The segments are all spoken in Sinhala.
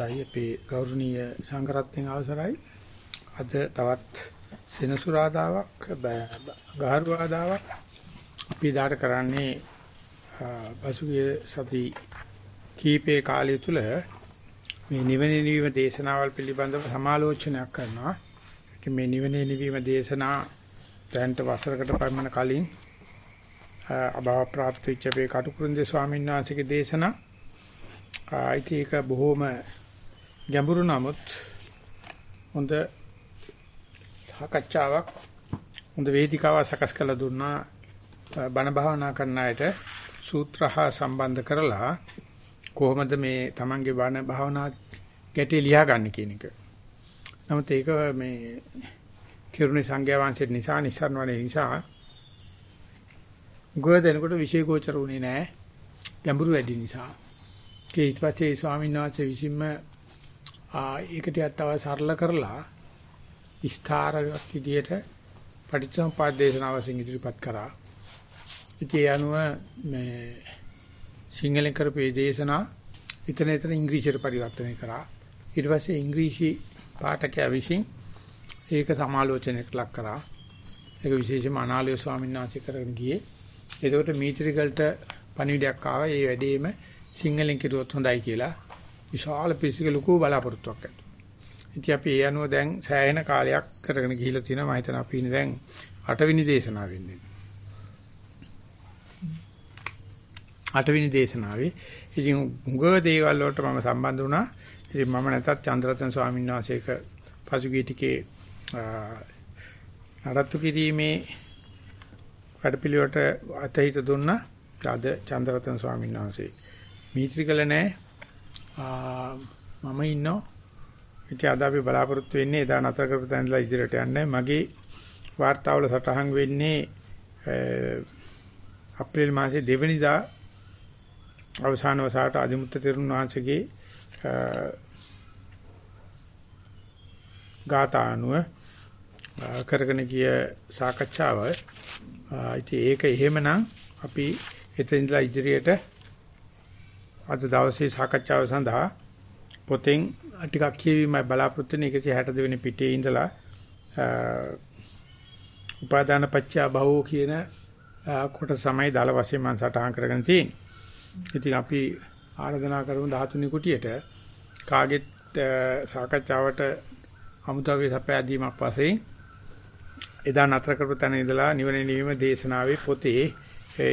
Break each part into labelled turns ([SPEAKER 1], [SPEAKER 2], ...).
[SPEAKER 1] අවස්ථයි අපේ ගෞරවනීය සංඝරත්නයන් අවසරයි. අද තවත් සෙනසුරාදාවක් ගහරුවාදාවක්. අපි දාට කරන්නේ පසුගිය සති කීපේ කාලය තුල මේ නිවන නිවීම දේශනාවල් පිළිබඳව සමාලෝචනයක් කරනවා. මේ නිවන නිවීම දේශනා දැන්ට වසරකට පමණ කලින් අභාව ප්‍රාප්ත වෙච්ච අපේ කටුකුරුන්දේ ස්වාමීන් වහන්සේගේ දේශනා. ආයිති ඒක බොහොම ගැඹුරු නමුත් හොඳ සාකච්ඡාවක් හොඳ වේදිකාවක් සකස් කළ දුන්නා බණ භාවනා කරන අයට සූත්‍ර හා සම්බන්ධ කරලා කොහොමද මේ Tamange බණ භාවනා ගැටේ ලියා ගන්න කියන එක. නමුත් ඒක මේ කිරුණි සංඝයා වහන්සේ නිසා නිසරණවනේ නිසා ගොඩ විශේෂ ගෝචර වුණේ නැහැ. ගැඹුරු වැඩි නිසා. ඒ ඊට පස්සේ ස්වාමීන් වහන්සේ විසින්ම ඒකට තව සරල කරලා විස්තරයක් විදියට පටිච්චසමුප්පාද දේශනාවසින් ඉදිරිපත් කරා. ඉතින් ඒ අනුව මේ සිංහලෙන් කරපු දේශනා ඊතන ඊතන ඉංග්‍රීසියට පරිවර්තනය කරා. ඊට පස්සේ ඉංග්‍රීසි පාඨකයා විසින් ඒක සමාලෝචනයකට ලක් කරා. ඒක විශේෂයෙන්ම අනාලය ස්වාමීන් වහන්සේ කරගෙන ගියේ. එතකොට මීත්‍රිකල්ට පණිවිඩයක් ආවා. ඒ වැඩේම සිංහලෙන් කිරුවොත් හොඳයි කියලා විශාල පිරිසක ලොකු බලාපොරොත්තුවක් ඇති. ඉතින් අපි ඒ අනුව දැන් සෑහෙන කාලයක් කරගෙන ගිහිල්ලා තියෙනවා. මම හිතනවා අපි ඉන්නේ දැන් 8 වෙනි දේශනාව වෙන්නේ. 8 වෙනි දේශනාවේ ඉතින් උගව දේවල් වලට මම සම්බන්ධ වුණා. ඉතින් මම නැතත් චන්ද්‍රරතන ස්වාමීන් වහන්සේක පසුගිය ටිකේ නඩත්තු කිරීමේ වැඩපිළිවෙලට අතහිත දුන්නා. අද චන්ද්‍රරතන ස්වාමීන් වහන්සේ මීත්‍රිකල නැහැ. මම ඉන්නවා. ඉතින් අද අපි බලාපොරොත්තු වෙන්නේ එදා නතර කරපු තැන ඉඳලා ඉදිරියට යන්නේ. මගේ වාර්තාවල සටහන් වෙන්නේ අප්‍රේල් මාසේ දෙවෙනිදා අවසාන වසාවට අදිමුත්ත තෙරුන් වහන්සේගේ ගාථානුව කරගෙන ගිය සාකච්ඡාව. ඉතින් ඒක එහෙමනම් අපි එතන ඉඳලා ඉදිරියට අද දවසේ සාකච්ඡාව සඳහා පොතෙන් ටිකක් කියවීමයි බලාපොරොත්තු වෙන 162 වෙනි පිටේ ඉඳලා උපාදාන පත්‍ය භවෝ කියන කොට සමයි දාල වශයෙන් මම සටහන් කරගෙන තියෙන්නේ. ඉතින් අපි ආරාධනා කරමු 13 කුටියට කාගෙත් සාකච්ඡාවට අමුතාවේ සපයාදීමක් වශයෙන් එදා නතර කරපු තැන ඉඳලා නිවන නිවීම දේශනාවේ පොතේ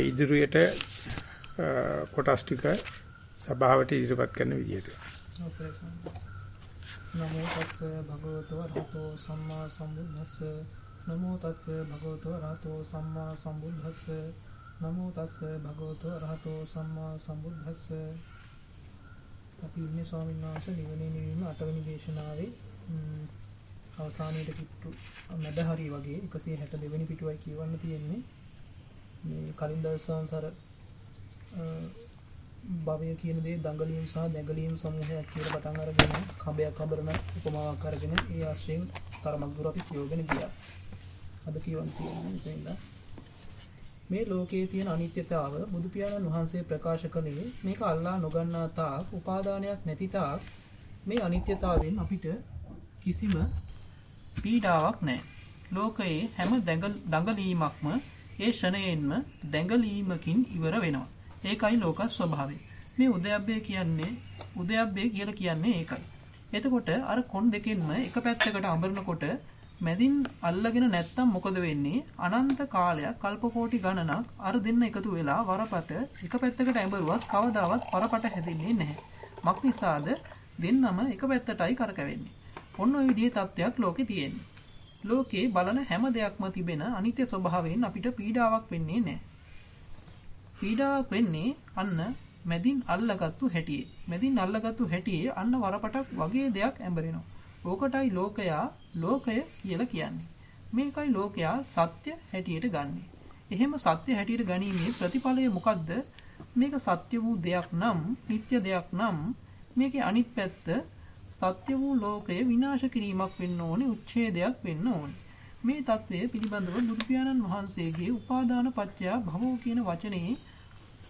[SPEAKER 1] ඉදිරියට කොටස් ටික සභාවට ඉදිරිපත් කරන විදියට.
[SPEAKER 2] නමෝ තස්ස භගවතු රහතෝ සම්මා සම්බුද්දස්ස. නමෝ තස්ස භගවතු රහතෝ සම්මා සම්බුද්දස්ස. නමෝ තස්ස භගවතු රහතෝ සම්මා සම්බුද්දස්ස. අපි ඉන්නේ ස්වාමීන් වහන්සේ නිවනේ නිවීම අටවෙනි දේශනාවේ. අවසානයේට කිට්ටු මැද හරි වගේ 162 වෙනි පිටුවයි කියවන්න තියෙන්නේ. මේ කලින් දවසන්සර භවය කියන දේ දඟලීම් සහ දැඟලීම් සමූහයක් කියලා පටන් අරගෙන කඹයක් හඹරන උපමාවක් අරගෙන ඒ ආශ්‍රයෙන් තරමක් දුර අපි කියවගෙන ගියා. අද කියවන්න තියෙන්නේ මේ ලෝකයේ තියෙන අනිත්‍යතාව බුදු පියාණන් වහන්සේ ප්‍රකාශ කළේ මේක අල්ලා නොගන්නා තාක් උපාදානයක් නැති තාක් මේ අනිත්‍යතාවෙන් අපිට කිසිම පීඩාවක් නැහැ. ලෝකයේ හැම දඟලීමක්ම ඒ ෂණයෙන්ම දැඟලීමකින් ඉවර වෙනවා. ඒකයි ලෝක ස්වභාවය. මේ උදයබ්බේ කියන්නේ උදයබ්බේ කියලා කියන්නේ ඒකයි. එතකොට අර කොන් දෙකෙන්ම එක පැත්තකට අඹරනකොට මැදින් අල්ලගෙන නැත්තම් මොකද වෙන්නේ? අනන්ත කාලයක් කල්ප කෝටි ගණනක් අර දෙන්න එකතු වෙලා වරපට එක පැත්තකට ඇඹරුවත් කවදාවත් වරපට හැදෙන්නේ නැහැ. මක් නිසාද දෙන්නම එක පැත්තටයි කරකැවෙන්නේ. ඔන්න ඔය විදිහේ තත්ත්වයක් ලෝකේ තියෙන්නේ. ලෝකේ බලන හැම දෙයක්ම තිබෙන අනිත්‍ය ස්වභාවයෙන් අපිට පීඩාවක් වෙන්නේ නැහැ. පීඩාවක් වෙන්නේ අන්න මැදින් අල්ලගත්තු හැටියේ. මැදින් අල්ලගත්තු හැටියේ අන්න වරපටක් වගේ දෙයක් ඇඹරෙනවා. ඕකටයි ලෝකයා ලෝකය කියලා කියන්නේ. මේකයි ලෝකයා සත්‍ය හැටියට ගන්නෙ. එහෙම සත්‍ය හැටියට ගැනීමේ ප්‍රතිඵලය මොකද්ද? මේක සත්‍ය වූ දෙයක් නම්, නිට්ටය දෙයක් නම් මේකේ අනිත් පැත්ත සත්‍ය වූ ලෝකය විනාශ කිරීමක් වෙන්න ඕනේ, උච්ඡේදයක් වෙන්න ඕනේ. මේ தત્ත්වය පිළිබඳව බුදු පියාණන් වහන්සේගේ උපාදාන පත්‍ය භවෝ කියන වචනේ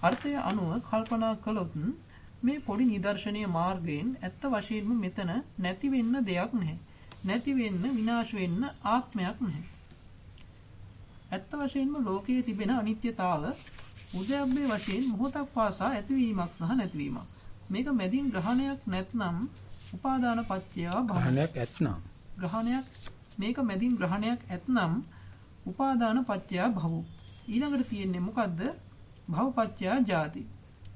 [SPEAKER 2] අර්ථය අනුව කල්පනා කළොත් මේ පොඩි නිදර්ශනීය මාර්ගයෙන් ඇත්ත වශයෙන්ම මෙතන නැති වෙන්න දෙයක් නැහැ. නැති වෙන්න විනාශ වෙන්න ආත්මයක් නැහැ. ඇත්ත වශයෙන්ම ලෝකයේ තිබෙන අනිත්‍යතාව උද්‍යප්පේ වශයෙන් මොහොතක් පාසා ඇතිවීමක් සහ නැතිවීමක්. මේක මැදින් ග්‍රහණයක් නැත්නම් උපාදාන පත්‍ය
[SPEAKER 1] ග්‍රහණයක් ඇත්නම්
[SPEAKER 2] ග්‍රහණයක් මේක මැදින් ග්‍රහණයක් ඇත්නම් උපාදාන පත්‍ය භව. ඊළඟට තියෙන්නේ මොකද්ද? භව පත්‍ය ජාති.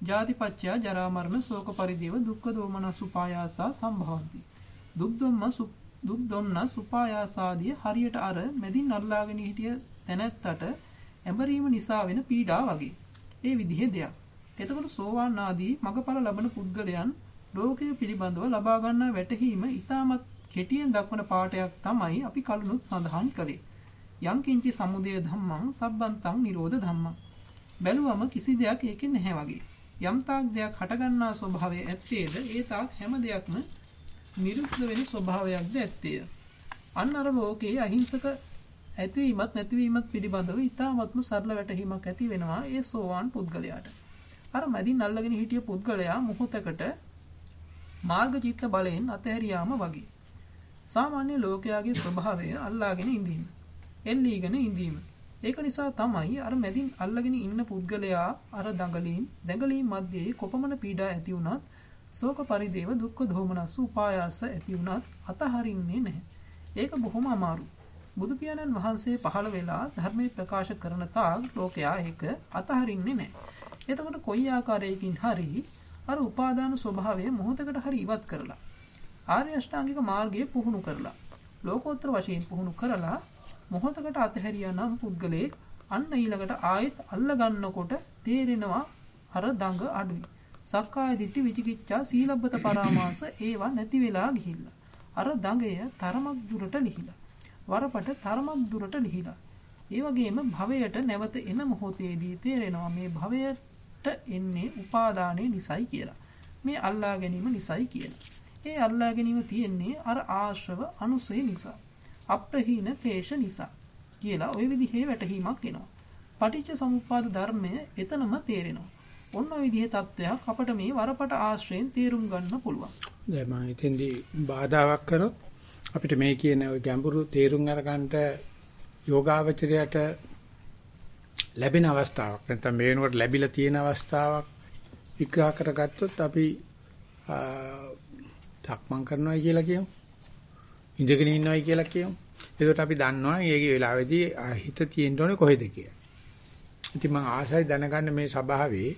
[SPEAKER 2] ජාති පත්‍ය ජරා මරණ ශෝක පරිදේව දුක්ඛ දෝමනස් උපායාසා සම්භවಂತಿ. දුක් දුම්ම දුක් දුම්න සුපායාසාදී හරියට අර මැදින් අල්ලාගෙන හිටිය තැනැත්තට ඇඹරීම නිසා වෙන පීඩා වගේ. ඒ විදිහේ දෙයක්. එතකොට සෝවාන් ආදී මගඵල ලබන පුද්ගලයන් ලෝකය පිළිබඳව ලබා ගන්නා වැටහීම ඊටමත් කෙටියෙන් දක්වන පාඩයක් තමයි අපි කලිනුත් සඳහන් කළේ. යම් කිංචි සමුදය ධම්මං සබ්බන්තං නිරෝධ ධම්මං. බැලුවම කිසි දෙයක් ඒකේ නැහැ වගේ. යම් තාක් දෙයක් හටගන්නා ස්වභාවය ඇත්තේද ඒ තාක් හැම දෙයක්ම නිරුද්ධ වෙන ස්වභාවයක්ද ඇත්තේය. අන්න අර ලෝකයේ අහිංසක ඇතිවීමත් නැතිවීමත් පිළිබඳව ඊටාත්ම සරල වැටහීමක් ඇති වෙනවා ඒ සෝවාන් පුද්ගලයාට. අර මැදින් අල්ලගෙන හිටිය පුද්ගලයා මොහොතකට මාර්ගචිත්ත බලයෙන් අතහැරියාම වගේ. සාමාන්‍ය ලෝකයාගේ ස්වභාවය අල්ලාගෙන ඉඳීම. එල්ලීගෙන ඉඳීම. ඒක නිසා තමයි අර මැදින් අල්ලගෙන ඉන්න පුද්ගලයා අර දඟලීම් දැඟලීම් මැදේ කොපමණ පීඩා ඇති වුණත් ශෝක පරිදේව දුක්ඛ දෝමනස් උපායාස ඇති වුණත් අතහරින්නේ නැහැ. ඒක බොහොම අමාරු. බුදු පියාණන් වහන්සේ පහළ වෙලා ධර්මයේ ප්‍රකාශ කරන තාක් ලෝකයා ඒක අතහරින්නේ නැහැ. එතකොට කොයි ආකාරයකින් හරි අර උපාදාන ස්වභාවය මොහොතකට හරි ඉවත් කරලා ආර්ය අෂ්ටාංගික මාර්ගය පුහුණු කරලා ලෝකෝත්තර වශයෙන් පුහුණු කරලා මොහොතකට අතහැරියා නම් පුද්ගලයෙක් අන්න ඊළඟට ආයෙත් අල්ල ගන්නකොට තේරෙනවා අර දඟ අඩුයි. සක්කාය දිට්ඨි විචිකිච්ඡා සීලබ්බත පරාමාස ඒවා නැති වෙලා ගිහිල්ලා. අර දඟය තරමක් දුරට ලිහිලා. වරපට තරමක් දුරට ලිහිලා. ඒ වගේම භවයට නැවත එන මොහොතේදී තේරෙනවා මේ භවයට එන්නේ උපාදානයේ නිසයි කියලා. මේ අල්ලා ගැනීම නිසයි කියලා. ඒ අල්ලා ගැනීම තියෙන්නේ අර ආශ්‍රව අනුසය නිසා. අප්‍රහීන ක්ලේශ නිසා කියලා ওই විදිහේ වැටහීමක් එනවා. පටිච්ච සමුප්පාද ධර්මය එතනම තේරෙනවා. ඔන්න ඔය විදිහේ தத்துவයක් අපට මේ වරපට ආශ්‍රයෙන් තේරුම් ගන්න පුළුවන්.
[SPEAKER 1] දැන් මම හිතෙන්දී බාධාවක් කරොත් අපිට මේ කියන ওই ගැඹුරු තේරුම් අරගන්නට යෝගාවචරයට ලැබෙන අවස්ථාවක් නැත්නම් මේ වෙනකොට ලැබිලා තියෙන අවස්ථාවක් විග්‍රහ කරගත්තොත් අපි තක්මන් කරනවා කියලා කියමු. ඉඳගෙන ඉන්නවයි කියලා කියමු. එතකොට අපි දන්නවා මේ වෙලාවේදී හිත තියෙන්න ඕනේ කොහෙද කියලා. ඉතින් මම ආසයි දැනගන්න මේ සභාවේ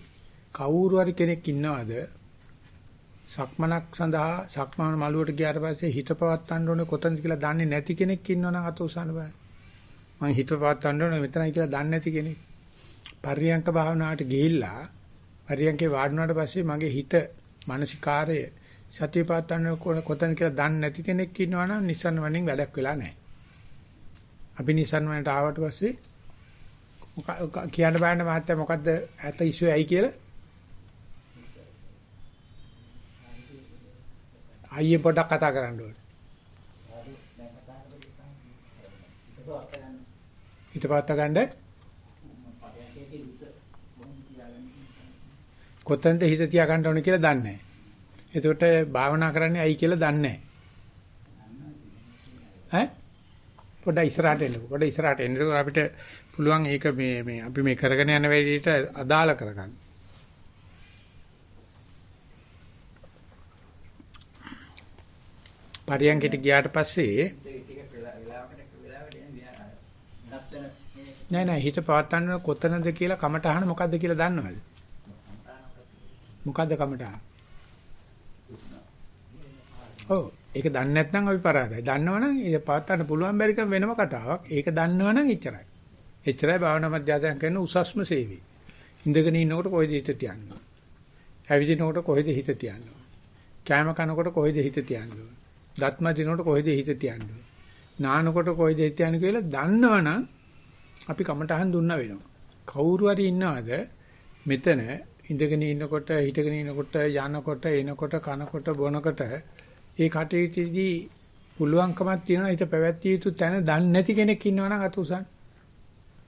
[SPEAKER 1] කවුරු හරි කෙනෙක් ඉන්නවද සක්මනක් සඳහා සක්මන මළුවට ගියාට පස්සේ හිත පවත්තන්න ඕනේ කොතනද කියලා දන්නේ නැති කෙනෙක් ඉන්නවනම් අත උසන්න බෑ. මම හිත පවත්තන්න ඕනේ මෙතනයි කියලා දන්නේ නැති කෙනෙක්. පරියංක භාවනාවට ගිහිල්ලා පරියංකේ වාඩුණාට පස්සේ මගේ හිත මානසිකාරය සතිය පවත්තන්න කොතන කියලා දන්නේ නැති කෙනෙක් ඉන්නවා නම් නිසන් වණින් වැඩක් වෙලා නැහැ. අපි නිසන් වණට ආවට පස්සේ කියන්න බෑනේ මහත්තයා මොකද්ද ඇත ඉෂුව ඇයි කියලා අයියේ පොඩක් කතා කරන්න ඕනේ. හිත පාත්ත ගන්න කොතනද හිත තියා ගන්න ඕනේ කියලා දන්නේ නැහැ. එතකොට භාවනා කරන්නේ ඇයි කියලා දන්නේ නැහැ. ඈ පොඩ්ඩ ඉස්සරහට එන්න. පොඩ්ඩ ඉස්සරහට එන්න. අපිට පුළුවන් ඒක මේ මේ අපි මේ කරගෙන යන වැඩේට අදාළ කරගන්න. පරියන්කට ගියාට පස්සේ නෑ නෑ හිත පවත්තන්න කොතනද කියලා කමටහන මොකද්ද කියලා දන්නවද? මොකද්ද කමටහන? ඔව් ඒක දන්නේ නැත්නම් අපි පරාදයි. දන්නවනම් ඒක පවත්තන්න පුළුවන් බැරිකම වෙනම කතාවක්. ඒක දන්නවනම් එච්චරයි. එච්චරයි භාවනා මධ්‍යස්ථාන කරන උසස්ම සේවය. ඉඳගෙන ඉන්නකොට කොහෙද හිත තියන්නේ? ඇවිදිනකොට කොහෙද හිත තියන්නේ? කෑම කනකොට කොහෙද හිත තියන්නේ? දත්ම දිනකොට කොහෙද හිත තියන්නේ? නානකොට කොහෙද හිත තියන්නේ කියලා දන්නවනම් අපි කමටහන් දුන්නා වෙනවා. කවුරු හරි ඉන්නවද මෙතන ඉඳගෙන ඉන්නකොට හිටගෙන ඉන්නකොට යනකොට එනකොට කනකොට බොනකොට ඒ කටයුත්තේදී පුළුවන්කමක් තියෙනවා හිත පැවැත්විය යුතු තැන දන්නේ නැති කෙනෙක් ඉන්නවනම් අත උසන්.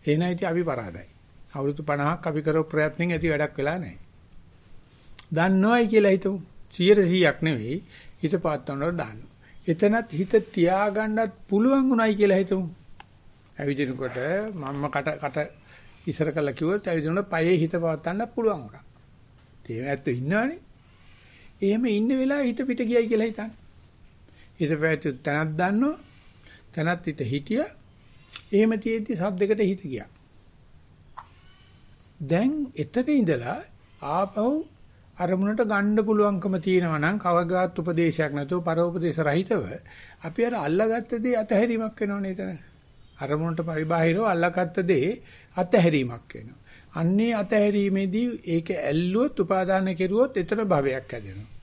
[SPEAKER 1] එහෙනම් ඉතින් අපි පරාදයි. අවුරුදු 50ක් අපි කරපු ප්‍රයත්නෙන් ඇති වැඩක් වෙලා නැහැ. දන්නවයි කියලා හිතමු. 100%ක් නෙවෙයි හිත පාත්තනට දාන්න. එතනත් හිත තියාගන්නත් පුළුවන් උනායි කියලා හිතමු. ඇවිදිනකොට මම්ම කට කට ඉස්සර කළා කිව්වොත් ඇවිදිනකොට පයේ හිත පවත්තන්න පුළුවන් උනා. ඒ ඇත්ත ඉන්නවනේ. එහෙම ඉන්න වෙලාවෙ හිත පිට ගියයි කියලා හිතන්න. හිත පැවැත්තු තැනක් දන්නෝ. තැනත් හිත හිටියා. එහෙම තියෙද්දි සද්දකට හිත ගියා. දැන් එතන ඉඳලා ආපහු අරමුණට ගන්න පුළුවන්කම තියෙනවා නම් කවගාත් උපදේශයක් නැතුව පරෝපදේශ රහිතව අපි අර අල්ලගත්ත දේ අතහැරීමක් වෙනවනේ එතන. අරමුණට පරිබාහිරව අල්ලගත්ත දේ අතහැරීමක් වෙනවා. අන්නේ අතහැරීමේදී ඒක ඇල්ලුවොත් උපාදාන කෙරුවොත් එතන භවයක් හැදෙනවා.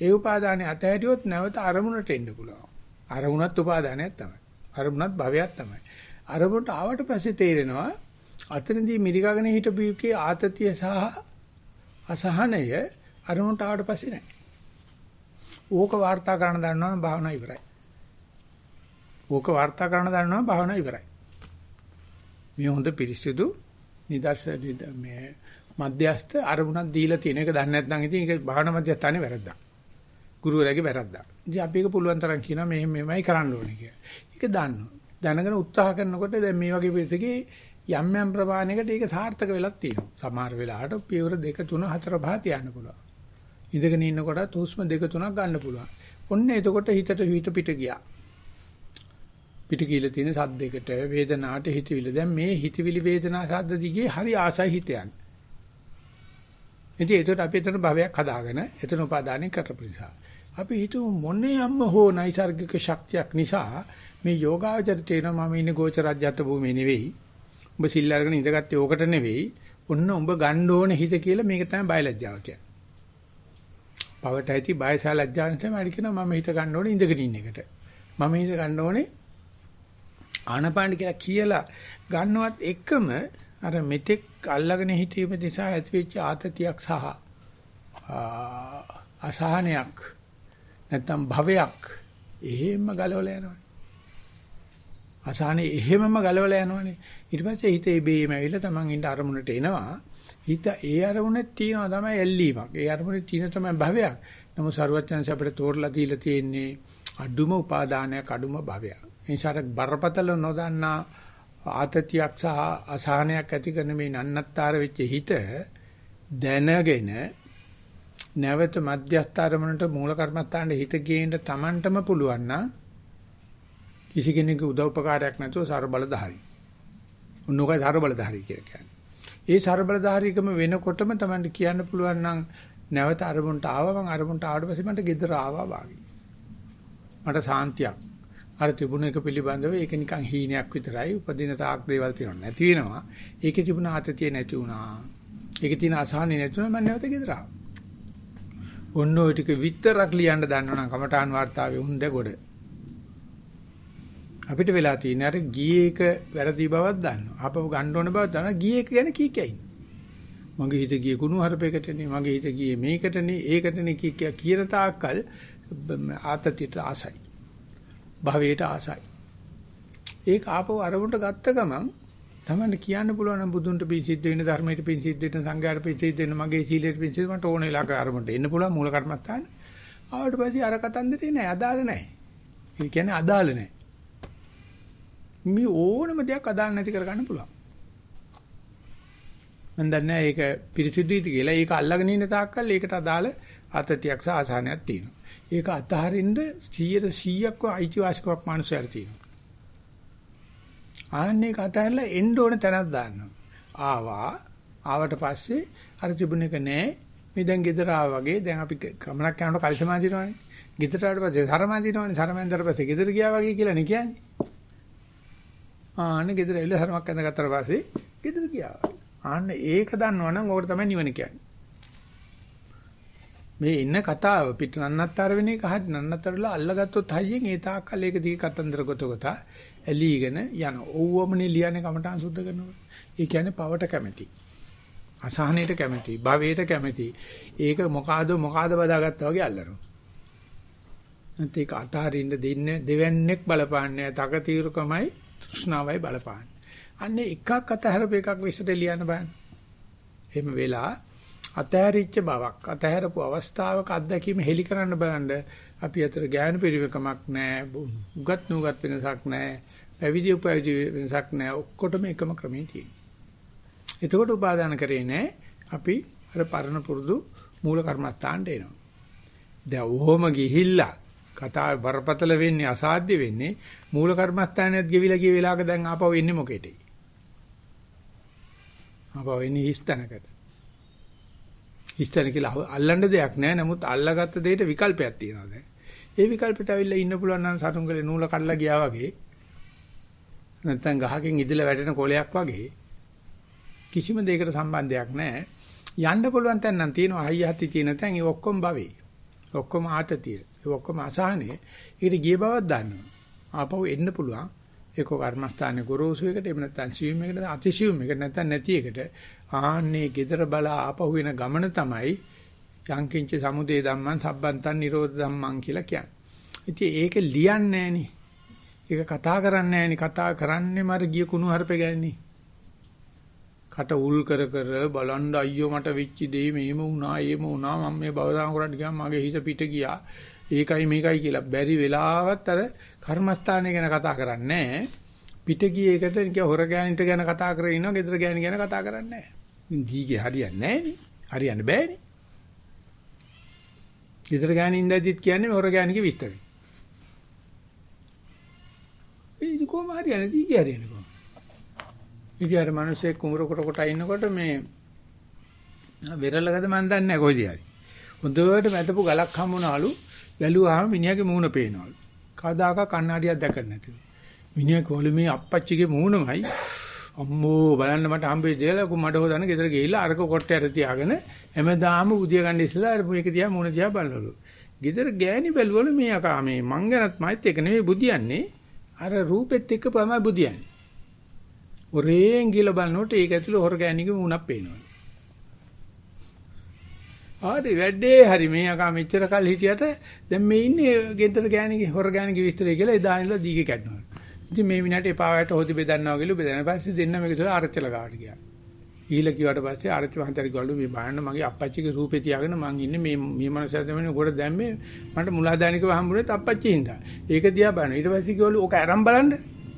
[SPEAKER 1] ඒ උපාදානේ අතහැරියොත් නැවත අරමුණට එන්න පුළුවන්. අරමුණත් උපාදානයක් තමයි. අරමුණත් භවයක් තමයි. අරමුණට ආවට පස්සේ තේරෙනවා අතනදී මිරිකාගෙන හිටපු ආතතිය සහ අසහනය අරමුණට ආවට පස්සේ නැහැ. ඕක වාර්තා කරන්න දන්නවනම් භාවනාව ඉවරයි. ඕක වාර්තා කරන්න දන්නවනම් භාවනාව ඉවරයි. මේ හොඳ පිරිසිදු නිදර්ශන මේ මධ්‍යස්ත අරමුණක් දීලා තියෙන එක දන්නේ නැත්නම් ඉතින් ඒක භාවනා මධ්‍යස්ථානේ වැරද්දක්. ගුරුවරයාගේ වැරද්දක්. ඉතින් අපි ඒක පුළුවන් තරම් කියනවා මෙහෙම මෙහෙමයි කරන්න ඕනේ කියලා. ඒක දන්නවා. දැනගෙන උත්සාහ කරනකොට දැන් මේ වගේ පිරිසකේ යම් යම් ප්‍රමාණයකට ඒක සාර්ථක වෙලක් තියෙනවා. සමහර වෙලාවට පියවර 2 3 4 5 තියන්න පුළුවන්. ඉඳගෙන ඉන්නකොටත් හුස්ම 2 3ක් ගන්න පුළුවන්. ඔන්න එතකොට හිතට හිත පිට ගියා. පිට ගිහලා තියෙන සද්දයකට වේදනාවට හිතවිලි. දැන් මේ හිතවිලි වේදනා සද්ද දිගේ හරි ආසයි හිත යන්නේ. ඉතින් ඒකට අපි එතන භවයක් හදාගෙන එතන උපාදානෙ කරපු නිසා. අපි හිතුව මොනේ යම්ම හෝ නයිසර්ගික ශක්තියක් නිසා මේ යෝගාවචර තේරෙනවා මම ඉන්නේ ගෝචරජ්‍යත් භූමියේ නෙවෙයි. උඹ සිල් අරගෙන ඉඳගත්තේ ඕකට නෙවෙයි. ඔන්න උඹ ගන්න ඕනේ හිත කියලා මේක තමයි බයලජ්ජාව කියන්නේ. පවට ඇති බයස ලැජ්ජාව නිසා මම කියනවා මම හිත ගන්න ඕනේ ඉඳගෙන ඉන්න එකට. මම හිත ගන්න ඕනේ ආනපාන කියලා කියලා ගන්නවත් එකම අර මෙතෙක් අල්ලගෙන හිටීම නිසා ඇතිවෙච්ච ආතතියක් සහ අසහනයක් නැත්තම් භවයක් එහෙම ගලවලා යනවා. අසහනේ එහෙමම ගලවලා යනවනේ. ඊට පස්සේ හිත ඉබේම ඇවිල්ලා Taman ඉන්න අරමුණට එනවා. හිත ඒ අරමුණේ තියෙනවා තමයි ඇල්ලීමක්. ඒ අරමුණේ තියෙන තමයි භවයක්. නමුත් සරුවචනස අපිට තෝරලා දීලා තියෙන්නේ අඩුම උපාදානයක් අඩුම භවයක්. ඒ නිසා බරපතල නොදන්නා ආතතියක් සහ අසහනයක් ඇති කරන මේ නන්නත්තර වෙච්ච හිත දැනගෙන නැවත මධ්‍යස්ථ අරමුණට මූල කර්මස්ථානට හිත ගේන්න Tamanටම පුළුවන් නම් කිසි කෙනෙකුගේ උදව් උපකාරයක් නැතුව ਸਰබලධාරී. උන්නෝකයි ਸਰබලධාරී කියලා කියන්නේ. ඒ ਸਰබලධාරීකම වෙනකොටම Tamanට කියන්න පුළුවන් නම් නැවත අරමුණට ආවා මං අරමුණට ආවට පස්සේ මට gedara ආවා වාගේ. මට සාන්තියක්. අර තිබුණ එක පිළිබඳව ඒක නිකන් හීනයක් විතරයි. උපදින තාක් දේවල් තියෙනවා නැති වෙනවා. ඒකේ තිබුණ ආතතිය නැති වුණා. ඒකේ තියෙන අසහනෙ නැති වුණා මම නැවත gedara ආවා. ඔන්න ඔය ටික විතරක් ලියන්න දන්නවනම් කමඨාන් වார்த்தාවේ හොඳ ගොඩ. අපිට වෙලා තියෙන අර ගියේක වැරදි බවක් දන්නවා. අපව ගන්න ඕන බව දන්නවා. ගියේක ගැන කීකයි. මගේ හිත ගියේ කුණු හරපයකටනේ, මගේ හිත ගියේ මේකටනේ, ඒකටනේ කීකිය කියන තාක්කල් ආතතියට ආසයි. භවයට ආසයි. ඒක ආපව අරමුණට ගත්ත ගමන් තමයි කියන්න පුළුවන් නම් බුදුන්ට පින් සිද්ධ වෙන ධර්මයට පින් සිද්ධ වෙන සංඝයාට පින් සිද්ධ වෙන මගේ සීලයට පින් සිද්ධ මට ඕන වෙලාවක අරමුණට එන්න පුළුවන් මූල කර්මස්ථාන. ආවට පස්සේ අර කතන්දරේ නෑ අදාළ නෑ. ඒ කියන්නේ අදාළ නෑ. මේ ඕනම දෙයක් අදාළ නැති කරගන්න පුළුවන්. මම දන්නේ ඒක පිරිසිදුයිද කියලා. ඒක අල්ලගෙන ඉන්න තාක්කල් ඒකට අදාළ අතතියක් සහ ආසානයක් තියෙනවා. ඒක අතහරින්න 100%ක්ව අයිතිවාසිකමක් මානුසයර තියෙනවා. ආන්නේ කතාවල එන්න ඕන තැනක් දාන්නවා. ආවා ආවට පස්සේ අර තිබුණ එක නෑ. මේ දැන් ගෙදර ආවා වගේ දැන් අපි ගමනක් යනකොට කලිසමා දිනවනේ. ගෙදරට ආවට පස්සේ සරමා දිනවනේ. සරමෙන්දර පස්සේ ගෙදර ගියා වගේ කියලා නේ කියන්නේ. ආන්න ගෙදර ඇවිල්ලා හරමක් ඇඳගත්තට පස්සේ ගෙදර ගියා. ආන්න ඒක දන්නවනම් ඕකට තමයි නිවන කියන්නේ. මේ ඉන්න කතාව පිට නන්නත්තර වෙන එක හරි නන්නත්තරලා අල්ලගත්තොත් හයියෙන් ඒ තාක්කල් ඒක දිගේ කතන්දර ගොත ගොත ඇලීගෙන යන. ඕවමනේ ලියන්නේ කමටහන් සුද්ධ කරනවා. ඒ කියන්නේ පවට කැමැති. අසහනයට කැමැති, භවයට කැමැති. ඒක මොකාද මොකාද බදාගත්තා වගේ අල්ලනවා. නැත්නම් ඒක අතාරින්න දෙන්නේ දෙවන්නේක් බලපාන්නේ. තකතිරුකමයි තෘෂ්ණාවයි බලපාන්නේ. අන්නේ එකක් අතහැරපු එකක් විශ්සට ලියන්න බෑ. එහෙම වෙලා අතහැරිච්ච බවක් අතහැරපු අවස්ථාවක අත්දැකීම හෙලි කරන්න බලන්න අපි අතර ඥාන පරිවකමක් නැහැ උගත් නුගත් වෙනසක් නැහැ පැවිදි උපවිදි වෙනසක් නැහැ ඔක්කොටම එකම ක්‍රමයේ තියෙනවා එතකොට උපාදාන කරේ නැහැ අපි අර පරණ පුරුදු මූල කර්මස්ථානට එනවා දැන් ඔහොම ගිහිල්ලා කතාවේ බරපතල වෙන්නේ අසාධ්‍ය වෙන්නේ මූල කර්මස්ථානයත් ගෙවිලා ගිය වෙලාවක දැන් ආපහු එන්නේ මොකේද? ආපහු එන්නේ හිස්තැනකට. හිස්තැන කියලා අල්ලන්න දෙයක් නැහැ. නමුත් අල්ලාගත්ත දෙයට විකල්පයක් තියෙනවා දැන්. ඒ විකල්පෙට අවිල්ලා ඉන්න පුළුවන් නම් සතුන්ගලේ නූල කඩලා ගියා වගේ නැත්නම් ගහකින් ඉදලා වැටෙන කොලයක් වගේ කිසිම දෙයකට සම්බන්ධයක් නැහැ. යන්න පුළුවන් තැන නම් තියෙනවා අයිය හති තියෙන තැන් ඒ ඔක්කොම භවේ. ඔක්කොම ආතතිය. ඒ ඔක්කොම අසහනේ. ඒකට ගිය බවක් දන්නවා. ආපහු එන්න පුළුවන්. ඒක කර්මස්ථානයේ ගොරෝසු එකට එහෙම නැත්නම් සියුම් එකට අතිසියුම් එකට නැත්නම් නැති එකට ආන්නේ gedara බලා ආපහු වෙන ගමන තමයි යංකින්ච සමුදේ ධම්මං සබ්බන්තං නිරෝධ ධම්මං කියලා කියන්නේ. ඉතින් ඒක ලියන්නේ නැහනේ. ඒක කතා කරන්නේ නැහනේ. කතා කරන්නේම අර ගිය කුණු හරපේ ගැන්නේ. කට උල් කර කර බලන් අයියෝ මට වෙච්ච දේ මෙහෙම වුණා එහෙම වුණා. මම මේ බවදාන කරන්න ගියාම මගේ හිත පිට ගියා. ඒකයි මේකයි කියලා බැරි වෙලාවත් අර කර්මස්ථානය ගැන කතා කරන්නේ පිට ගිය එකට නිකන් හොර ගෑනිට ගැන කතා කරගෙන ඉන්නවා ගෙදර ගෑණි ගැන කතා කරන්නේ නැහැ. දීගේ හරියන්නේ නැහැ හරියන්න බෑනේ. ගෙදර ගෑණි ඉඳද්දිත් කියන්නේ හොර ගෑණිගේ විස්තරය ඒ කොහොම හරියන්නේ දීගේ හරියන්නේ කොහොම ඉතින් අර මිනිස්සේ කුඹර කොට කොට ඉන්නකොට මේ වෙරළගද මන් දන්නේ නැහැ කොයිද හරි. හොඳට මැදපු ගලක් හම්බුනාලු බැලුවාම මිනිහාගේ මූණ පේනවලු. කවදාක කණ්ණාඩියක් දැකන්නේ නැතිලු. මිනිහා කෝලේ මේ අප්පච්චිගේ මූණමයි අම්මෝ බලන්න මට හම්බෙයි දෙලා කො මඩ හොදන්න ගෙදර ගිහිල්ලා අරක කොට්ටයට තියාගෙන හැමදාම උදිය ගන්න ඉස්සලා අර මේක දිහා මූණ දිහා බලනලු. ගෙදර ගෑණි බැලුවලු මේ අකා මේ මං ගැනත් මයිත් එක නෙවෙයි බුදියන්නේ අර රූපෙත් එක්ක තමයි බුදියන්නේ. ඔරේන් ගිහලා බලනකොට ඒක ඇතුළේ හොර ගෑණිගේ මූණක් පේනවා. ආදි වැඩේ හරි මේ අකා මෙච්චර කල් හිටියට දැන් මේ ඉන්නේ ගෙදර ගෑණිගේ හොර ගෑණිගේ විස්තරය කියලා එදා ඉඳලා දීගේ කැඩනවා. ඉතින් මේ විනාඩි එපාවට හොදි බෙදන්නවා කියලා බෙදන පස්සේ දෙන්න මේක තුළ ආරච්චල ගාවට ගියා. ඊළ කිව්වට පස්සේ ආරච්චි මහන්තර ගාලු මේ බලන්න මගේ අප්පච්චිගේ රූපේ තියාගෙන මං ඉන්නේ මේ මේ මනසට දෙමනේ උඩ දැම්මේ මට මුලාදානිකව හම්බුනේ අප්පච්චි හින්දා. ඒක දිහා බලන. ඊට පස්සේ කිව්වලු ඕක අරන් බලන්න.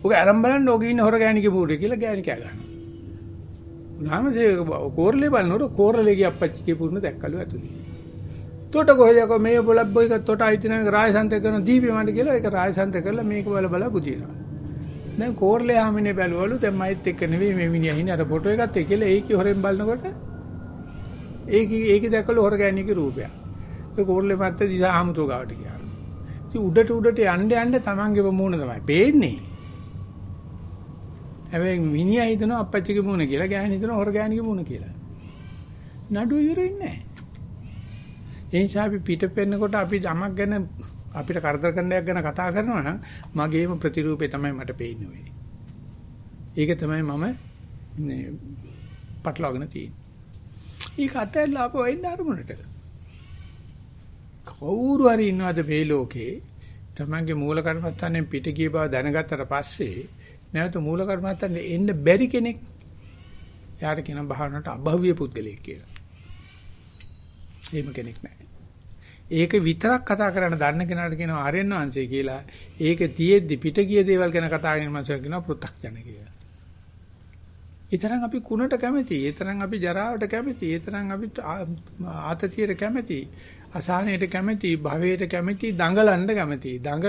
[SPEAKER 1] ඔක අරන් බලන්න ඔගේ ඉන්න හොර ගෑණිගේ පූරේ කියලා ගෑණි කෑ ගන්නවා. උනාමසේ කෝරලේ බලනකොට කෝරලේගේ අප්පච්චිගේ පුරුණ දැක්කලු ඇතුලේ. තොට කොහෙද මේ බොලබ්බෝ එක තොට අයිති නැක රායසන්ත කරන දීපේ මණ්ඩ කියලා ඒක රායසන්ත කරලා මේක බල බල බුදිනවා. දැන් කෝරලේ ආමිනේ බැලුවලු දැන් මයිත් එක්ක නෙවෙයි මේ මිනිහා ඉන්නේ අර ෆොටෝ එකත් එක්ක කියලා ඒකේ හොරෙන් බලනකොට ඒකේ ඒකේ දැක්කලු හොර ගෑණිගේ රූපයක්. ඒ කෝරලේ මැත්තේ දිසා ආමුතු ගාවට ගියා. ඉතින් උඩට උඩට යන්න යන්න තමන්ගේ මූණ තමයි පේන්නේ. හැබැයි මිනිහා හිතනවා අපච්චිගේ මූණ කියලා ගෑණි හිතනවා හොර ගෑණිගේ මූණ කියලා. නඩුව ඉවර වෙන්නේ නැහැ. ඒ නිසා අපි පිට පෙන්නකොට අපි යමක් ගැන අපිට කරදර කරන දෙයක් ගැන කතා කරනවා නම් මගේම ප්‍රතිරූපේ තමයි මට පේන්නේ වෙයි. ඒක තමයි මම මේ පටලවාගෙන තියෙන්නේ. ඒක අතල්ලා අපෝ එන්න අරමුණට. කවුරු හරි ඉන්නවද මේ ලෝකේ තමන්ගේ මූල කර්මස්ථානයෙන් පිට ගිය බව දැනගත්තට පස්සේ නැවත මූල කර්මත්තන්ට එන්න බැරි කෙනෙක් යාට කියන භාවනාවට අභව්‍ය පුද්ගලයෙක් කියලා. එහෙම කෙනෙක් නැහැ. ඒක විතරක් කතා කරන්න දන්න කෙනාට කියනවා ආර්යයන් වංශය කියලා. ඒක තියෙද්දි පිට ගිය දේවල් ගැන කතා කරන මනුස්සයෙක් කියනවා පෘථග්ජන කියලා. ඊතරම් අපි කුණට කැමතියි. ඊතරම් අපි ජරාවට කැමතියි. ඊතරම් අපි ආතතියට කැමතියි. අසහනයට කැමතියි. භවයට කැමතියි. දඟලන්න කැමතියි. දඟ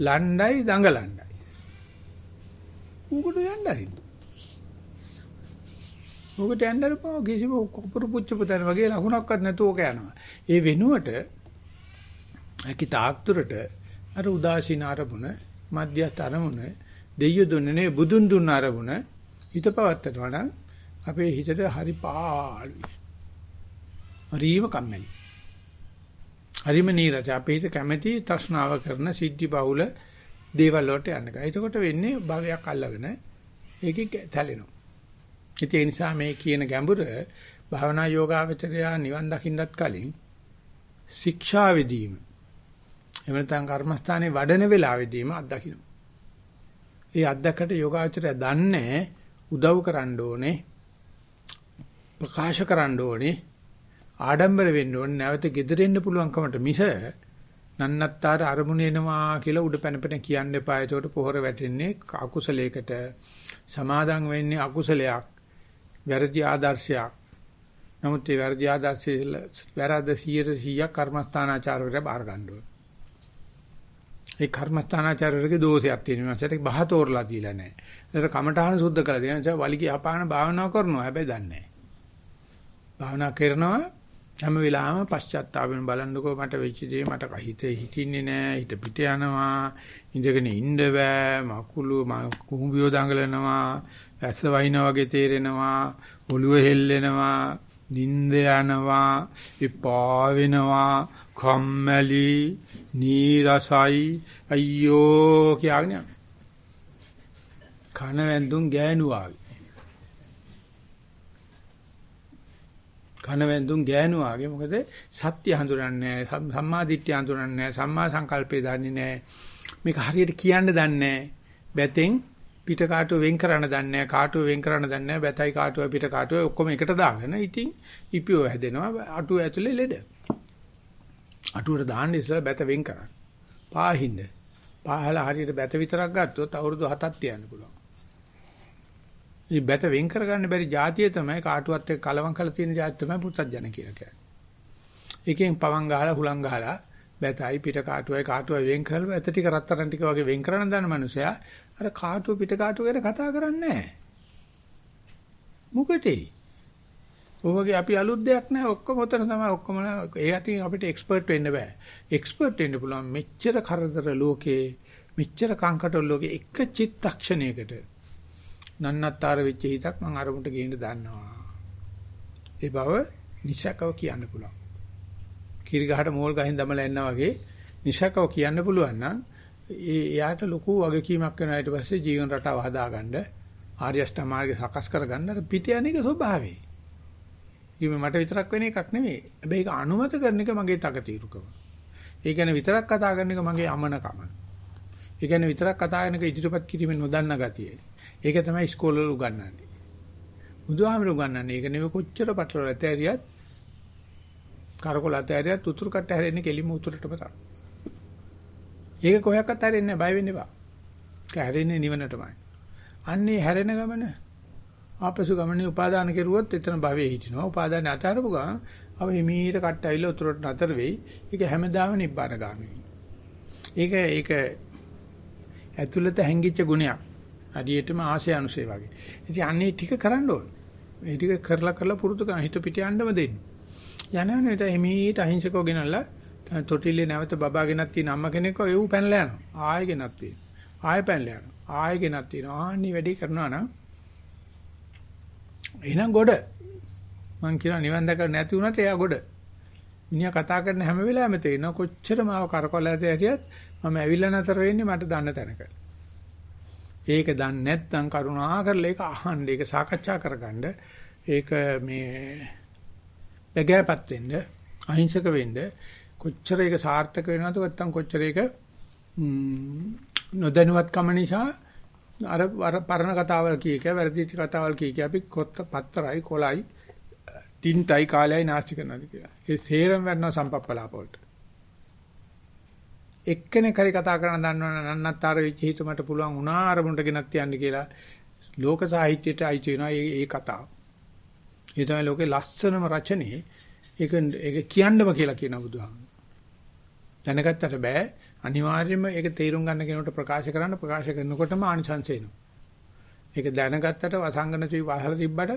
[SPEAKER 1] ලණ්ඩයි දඟලණ්ඩයි. ඌකට යන්න හරින්න. ඌකට යන්න හරිපුවා කිසිම කුපුරු පුච්ච පුතන වගේ ලකුණක්වත් නැතුව ඕක යනවා. ඒ වෙනුවට ඇකි තාක්තුරට අර උදාසීන අරමුණ, මධ්‍යස්ථ අරමුණ, දෙයිය දුන්නේ නේ බුදුන් දුන්න අරමුණ හිත පවත්තනවා නම් අපේ හිතට හරි පාළුයි. හරිම කම්මැලි. හරිම නීරස. අපේ හිත කැමැති තෘෂ්ණාව කරන සිද්ධි බහුල දේවල් වලට යන්න ගා. එතකොට වෙන්නේ භවයක් අල්ලගෙන ඒකේ තැලෙනවා. ඒ නිසා මේ කියන ගැඹුර භවනා යෝගාවචරය නිවන් දකින්නත් කලින් ශික්ෂා විදීම එහෙම නැත්නම් කර්මස්ථානයේ වඩන වෙලාවෙදීම අත්දකින්න. ඒ අත්දකට යෝගාචරය දන්නේ උදව් කරන්න ඕනේ ප්‍රකාශ කරන්න ඕනේ ආඩම්බර වෙන්න ඕනේ නැවත gederෙන්න පුළුවන්කමට මිස නන්නත්තර අරමුණ එනවා කියලා උඩ පැන පැන කියන්න එපා. ඒකට පොහොර වැටෙන්නේ අකුසලයකට. සමාදන් වෙන්නේ අකුසලයක්. වැරදි ආදර්ශයක්. නමුත් ඒ වැරදි ආදර්ශය වැරද්ද 100% කර්මස්ථානාචාරවලට බාර ගන්න ඕනේ. ඒ කර්මස්ථානාචාරවලගේ දෝෂයක් තියෙනවා. ඒකට බහ තෝරලා දීලා නැහැ. ඒතර කමඨාන සුද්ධ කළා. ඒ නිසා වලිගය අපාන භාවනාව කරනවා. හැබැයි දන්නේ නැහැ. භාවනා කරනවා හැම වෙලාවෙම පශ්චාත්තාපයෙන් බලන්නකෝ මට වෙච්ච දේ මට හිතේ හිතින්නේ නැහැ හිත පිට යනවා ඉඳගෙන ඉන්න බෑ මකුළු කුඹියෝ දඟලනවා ඇස්ස වහිනා වගේ තේරෙනවා ඔළුව හෙල්ලෙනවා නිින්ද යනවා විපා වෙනවා කම්මැලි නීරසයි. අයියෝ කියන්නේ කන වැන්දුන් ගෑනුවා කනවැන්දුන් ගෑනුවාගේ මොකද? සත්‍ය හඳුනන්නේ සම්මා දිට්ඨිය හඳුනන්නේ සම්මා සංකල්පේ දන්නේ නැහැ මේක හරියට කියන්න දන්නේ බැතෙන් පිට කාටුව වෙන් කරන්න දන්නේ කාටුව වෙන් කරන්න දන්නේ බැතයි කාටුව පිට කාටුව ඔක්කොම එකට දාගෙන ඉතින් ඉපියෝ හැදෙනවා අටුව ඇතුලේ ලෙඩ. අටුවට දාන්න ඉස්සලා බැත වෙන් කරන්න. පාහින්න. පාහලා හරියට බැත විතරක් ගත්තොත් අවුරුදු 7ක් තියන්න පුළුවන්. මේ බැත වෙන් කරගන්න බැරි જાතිය තමයි කාටුවත් එක්ක කලවම් කරලා තියෙන જાතිය තමයි පුත්තජන කියලා කියන්නේ. එකෙන් පවන් ගහලා හුලං ගහලා බැතයි පිට කාටුවයි කාටුවයි වෙන් කරලා ඇත ටික රත්තරන් ටික වගේ වෙන් කරන දන්න මනුස්සයා අර කාටුව පිට කාටුව ගැන කතා කරන්නේ නැහැ. මොකටේ? ඔයගේ අපි අලුත් දෙයක් නැහැ ඔක්කොම උතන තමයි ඔක්කොම ඒ අතින් අපිට එක්ස්පර්ට් වෙන්න බෑ. එක්ස්පර්ට් වෙන්න පුළුවන් මෙච්චර කරදර ලෝකේ මෙච්චර කංකටොල් ලෝකේ එක චිත්තක්ෂණයකට නන්නත්තර වෙච්ච හිතක් මම අරමුණට ගේන්න දන්නවා. ඒ බව නිසකව කියන්න පුළුවන්. කිරි ගහට මෝල් ගහින් දමලා එන්න වගේ නිසකව කියන්න පුළුවන් නම් ඒ එයාට ලොකු වගකීමක් වෙනවා ඊට පස්සේ ජීවන රටාව හදාගන්න ආර්ය අෂ්ටමාර්ගය සකස් කරගන්න අර පිට යන්නේක ස්වභාවය. ඊම මට විතරක් වෙන එකක් නෙමෙයි. හැබැයි ඒක අනුමත කරන එක මගේ තකතිරුකම. ඒ කියන්නේ විතරක් කතා කරන එක මගේ අමනකම. ඒ කියන්නේ විතරක් කතා කරන එක ඉදිරිපත් කිරීමෙන් නොදන්න ගතිය. ඒක තමයි ඉස්කෝලවල උගන්වන්නේ. බුදුහාමර උගන්වන්නේ ඒක නෙවෙයි කොච්චර පටලවල ඇතෑරියත් කරකොල ඇතෑරියත් උතුරු කට හැරෙන්නේ කෙලිම උතුරටම තමයි. ඒක කොහොක්වත් හැරෙන්නේ නැහැ බය වෙන්න එපා. ඒක හැරෙන්නේ නිවනටමයි. අන්නේ හැරෙන ගමන ආපසු ගමනේ උපාදාන කෙරුවොත් එතන භවයේ හිටිනවා. උපාදාන අතාරපු ගමන් අව හිමීට කට්ට ඇවිල්ලා උතුරට නතර වෙයි. ඒක හැමදාම නිබ්බාන ගාමී. ඒක ඒක ඇතුළත හැංගිච්ච ගුණයක්. අඩියටම ආශය අනුසය වගේ. ඉතින් අන්නේ ටික කරන්න ඕන. මේ ටික කරලා කරලා පුරුදු කරන හිත පිට යන්නම දෙන්න. යනවනේ එමීට අහිංසකව ගෙනල්ලා තොටිල්ලේ නැවත බබා ගෙනත් තියෙන අම්ම කෙනෙක්ව එව් පැනලා යනවා. ආයෙ ගෙනත් තියෙනවා. ආයෙ පැනලා යනවා. ආයෙ ගෙනත් තියෙනවා. ආන්නේ වැඩි කරනවා නම් එහෙනම් ගොඩ. මං කියනවා නිවන් දැක නැති වුණාට එයා ගොඩ. මිනිහා කතා කරන හැම වෙලාවෙම තේරෙනවා කොච්චර මාව කරකොල ඇද ඇරියත් මම ඇවිල්ලා නැතර වෙන්නේ මට දන්න තැනක. ඒක දන්නේ නැත්නම් කරුණා කරලා ඒක අහන්න ඒක සාකච්ඡා කරගන්න ඒක මේ බගෑපත් වෙන්න අහිංසක වෙන්න කොච්චර ඒක සාර්ථක වෙනවද නැත්නම් කොච්චර ඒක නොදැනුවත්කම නිසා අර අර පරණ කතාවල් කිය එක වැරදිච්ච කතාවල් කිය එක අපි කොත්ත පත්තරයි කොලයි තින්තයි කාලයයි නාස්ති කරනවාද කියලා. ඒ සේරම වෙනවා සම්පප්පලාප වලට. එක්කෙනෙක් හරි කතා කරන දන්නවනම් නන්නත්තර වෙච්ච හිත මට පුළුවන් වුණා අරමුණට ගෙනත් යන්න කියලා ලෝක සාහිත්‍යයට අයිති වෙනවා මේ මේ කතාව. ඒ තමයි ලෝකේ ලස්සනම රචනයේ ඒක ඒක කියන්නම කියලා කියන බුදුහාමුදුරුවෝ. දැනගත්තට බෑ අනිවාර්යයෙන්ම ඒක තේරුම් ගන්න කෙනෙකුට ප්‍රකාශ කරන්න ප්‍රකාශ කරනකොටම ආනිසංස එනවා. ඒක දැනගත්තට වසංගන චී වහලා තිබ්බට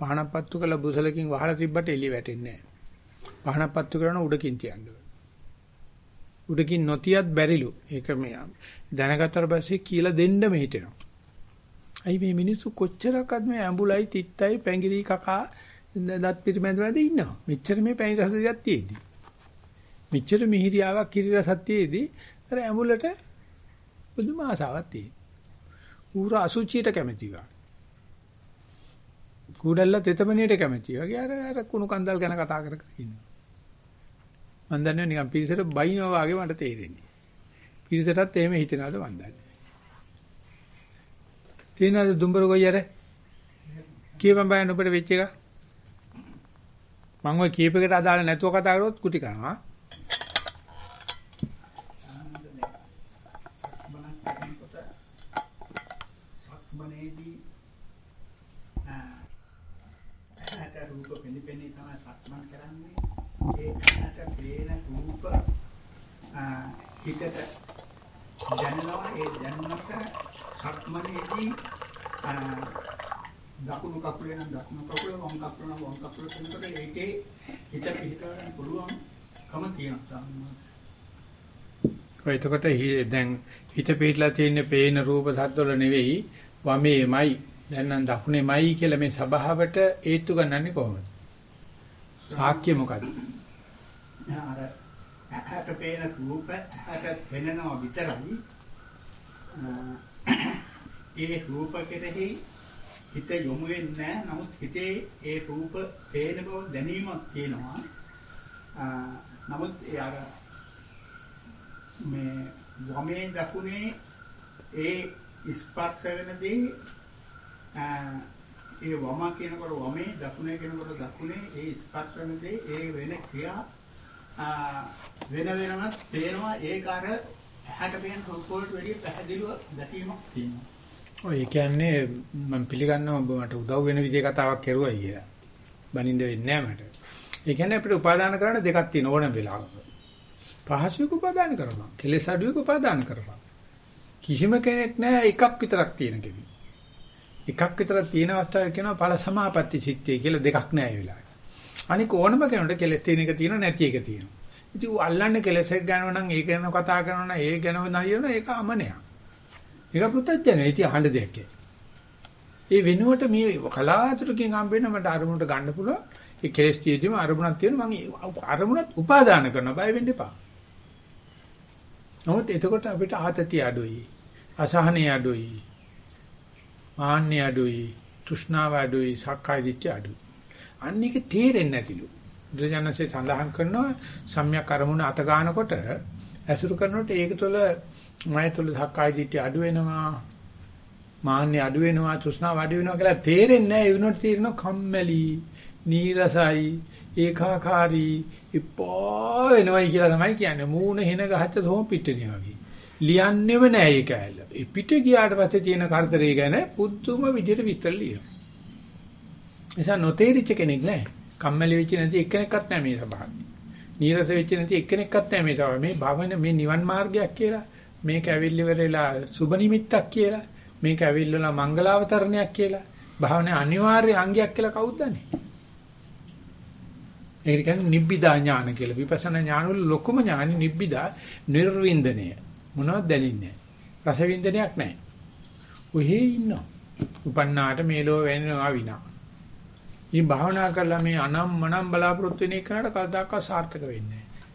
[SPEAKER 1] පහනපත්තු කළ බුසලකින් වහලා තිබ්බට එළිය වැටෙන්නේ නැහැ. පහනපත්තු කරන උඩකින් තියන්න උඩකින් නොතියත් බැරිලු. ඒක මේ දැනගත්තට පස්සේ කියලා දෙන්නම හිතෙනවා. අයි මේ මිනිස්සු කොච්චරක්වත් මේ ඇඹුලයි තිත්තයි පැංගිරි කකා දත් පිරිමැද වැඩ ඉන්නවා. මෙච්චර මේ පැණි රස දෙයක් තියේදී. මෙච්චර මිහිරියාවක් කිරි රසක් තියේදී අර ඇඹුලට පුදුම ආසාවක් තියෙනවා. ඌර අසුචියට කැමති වගේ. කුඩල්ල තෙතමනියට කැමති වගේ අර අර කුණු කන්දල් ගැන කතා කර කර ඉන්නවා. මම දන්නේ නිකන් පිරිසට බයිනවා වගේ මට තේරෙන්නේ. පිරිසටත් එහෙම හිතනවාද මන් දන්නේ. තේනද දුම්බර ගොයියර? කියපන් බයන් ඔබට වෙච්ච එක. මම ওই කීපයකට අදාළ නැතුව කතා කරොත් කුටි කරනවා.
[SPEAKER 3] සක්මනේදී ඇහැට රූප පිළිපෙනී තමයි සක්මන් කරන්නේ. ඒ ඇහැට පේන රූප හිතට දැනෙනවා ඒ දැනුමට සක්මනේදී දකුණු කකුලේ නම් දකුණු කකුල වම් කකුල නම් වම් කකුල කෙනකොට ඒකේ හිත පිහිටවන්න පුළුවන් කම තියෙනවා.
[SPEAKER 1] ඔය එතකොට දැන් හිත පිටලා තියෙන පේන රූප සද්දවල නෙවෙයි වමේමයි දැන් නම් දකුණේමයි කියලා මේ සබාවට ඒත්තු ගන්නන්නේ කොහොමද? සාක්‍ය මොකද්ද?
[SPEAKER 3] අර ඇහැට පේන රූප ඇහැට පෙනෙනවා විතරයි. ඒ රූප කෙරෙහි හිත යොමු වෙන්නේ නැහැ. නමුත් හිතේ ඒ රූප පේන බව දැනීමක් තියෙනවා. නමුත් ඒ අර මේ වමේ දකුණේ ඒ ස්පර්ශ වෙන දේ ඒ වම කියනකොට වමේ දකුණේ කියනකොට දකුණේ ඒ ස්පර්ශ වෙන දේ ඒ වෙන ක්‍රියා වෙන වෙනමත් පේනවා ඒක අර ඇහැට පේන රූප වලට වැඩිය පැහැදිලිව දැකීමක් තියෙනවා.
[SPEAKER 1] ඔය කියන්නේ මම පිළිගන්නවා ඔබ මට උදව් වෙන විදිහේ කතාවක් කරුවා කියලා. බනින්න වෙන්නේ නැහැ මට. ඒ කියන්නේ අපිට උපාදාන කරන්න දෙකක් තියෙන ඕනම වෙලාවක. පහසුවක උපාදාන කරපන්. කෙලෙස් අඩුවක උපාදාන කරපන්. කිසිම කෙනෙක් නැහැ එකක් විතරක් තියෙන කෙනෙක්. එකක් විතරක් තියෙන අවස්ථාවක කියනවා ඵල සමාපatti සිත්තේ කියලා දෙකක් නැහැ ඒ වෙලාවේ. අනික ඕනම කෙනෙකුට කෙලෙස් තියෙන එක තියෙනවා නැති එක තියෙනවා. ඉතින් ඌ අල්ලන්නේ කෙලෙස් එක ගන්නව නම් ඒක ගැන කතා කරනවා නම් ඒ ගැනව නලියන ඒක අමනයක්. ඒක පුතඥය. ඉතින් අහන්න දෙයක් ඒ වෙනුවට මේ කලාතුරකින් හම්බෙන්න මට අරමුණට ගන්න පුළුවන්. ඒ කෙලෙස් තියෙදිම අරමුණක් තියෙන මම අරමුණත් උපාදාන කරනවා බය වෙන්න එපා. නමුත් එතකොට අපිට ආතතිය අඩුයි. අසහනය අඩුයි. මාන්නය අඩුයි. තෘෂ්ණාව අඩුයි. සක්කාය දිට්ඨිය අඩුයි. අන්න එක තේරෙන්නේ නැතිලු. බුදුජානසේ සඳහන් කරනවා සම්‍යක් අරමුණ අත ගන්නකොට ඇසුරු කරනකොට ඒක තුළ මය තුළ සක්කාය දිට්ඨිය අඩු වෙනවා. මාන්නය අඩු වෙනවා. තෘෂ්ණාව අඩු වෙනවා කියලා තේරෙන්නේ නැහැ. ඒ වෙනකොට තේරෙනවා කම්මැලි, නීරසයි, ඒකාකාරී ඉපෝ වෙනවයි කියලා තමයි කියන්නේ. මූණ හෙන ගහච්ච සෝම් පිටණිය වගේ. ලියන්නෙම නෑ ඒක ඇල්ල. පිට ගියාට පස්සේ තියෙන කරදරේ ගැන පුදුම විදිහට විස්තර ලියනවා. එසා නොතේරිච්ච කෙනෙක් නෑ. කම්මැලි වෙච්ච නැති එක්කෙනෙක්වත් නෑ මේ සභාවේ. නීරස වෙච්ච නැති එක්කෙනෙක්වත් නෑ මේ සභාවේ. මේ භවන මේ නිවන් මාර්ගයක් කියලා මේක ඇවිල්ලි වෙරලා සුබ නිමිත්තක් කියලා මේක ඇවිල්ලා මංගලාවතරණයක් කියලා භාවනා අනිවාර්ය අංගයක් කියලා කවුද දන්නේ? ඒක කියන්නේ නිබ්බිදා ඥාන කියලා. විපස්සනා ඥාන වල ලොකුම ඥානි නිබ්බිදා නිර්වින්දනය. මොනවද දැනෙන්නේ රස වින්දනයක් නැහැ. ඔහේ ඉන්නවා. උපන්නාට මේ ලෝ වෙනවා විනා. මේ භාවනා කරලා මේ අනම් මනම් බලාපොරොත්තු වෙන එකකට කවදාකවත් සාර්ථක වෙන්නේ නැහැ.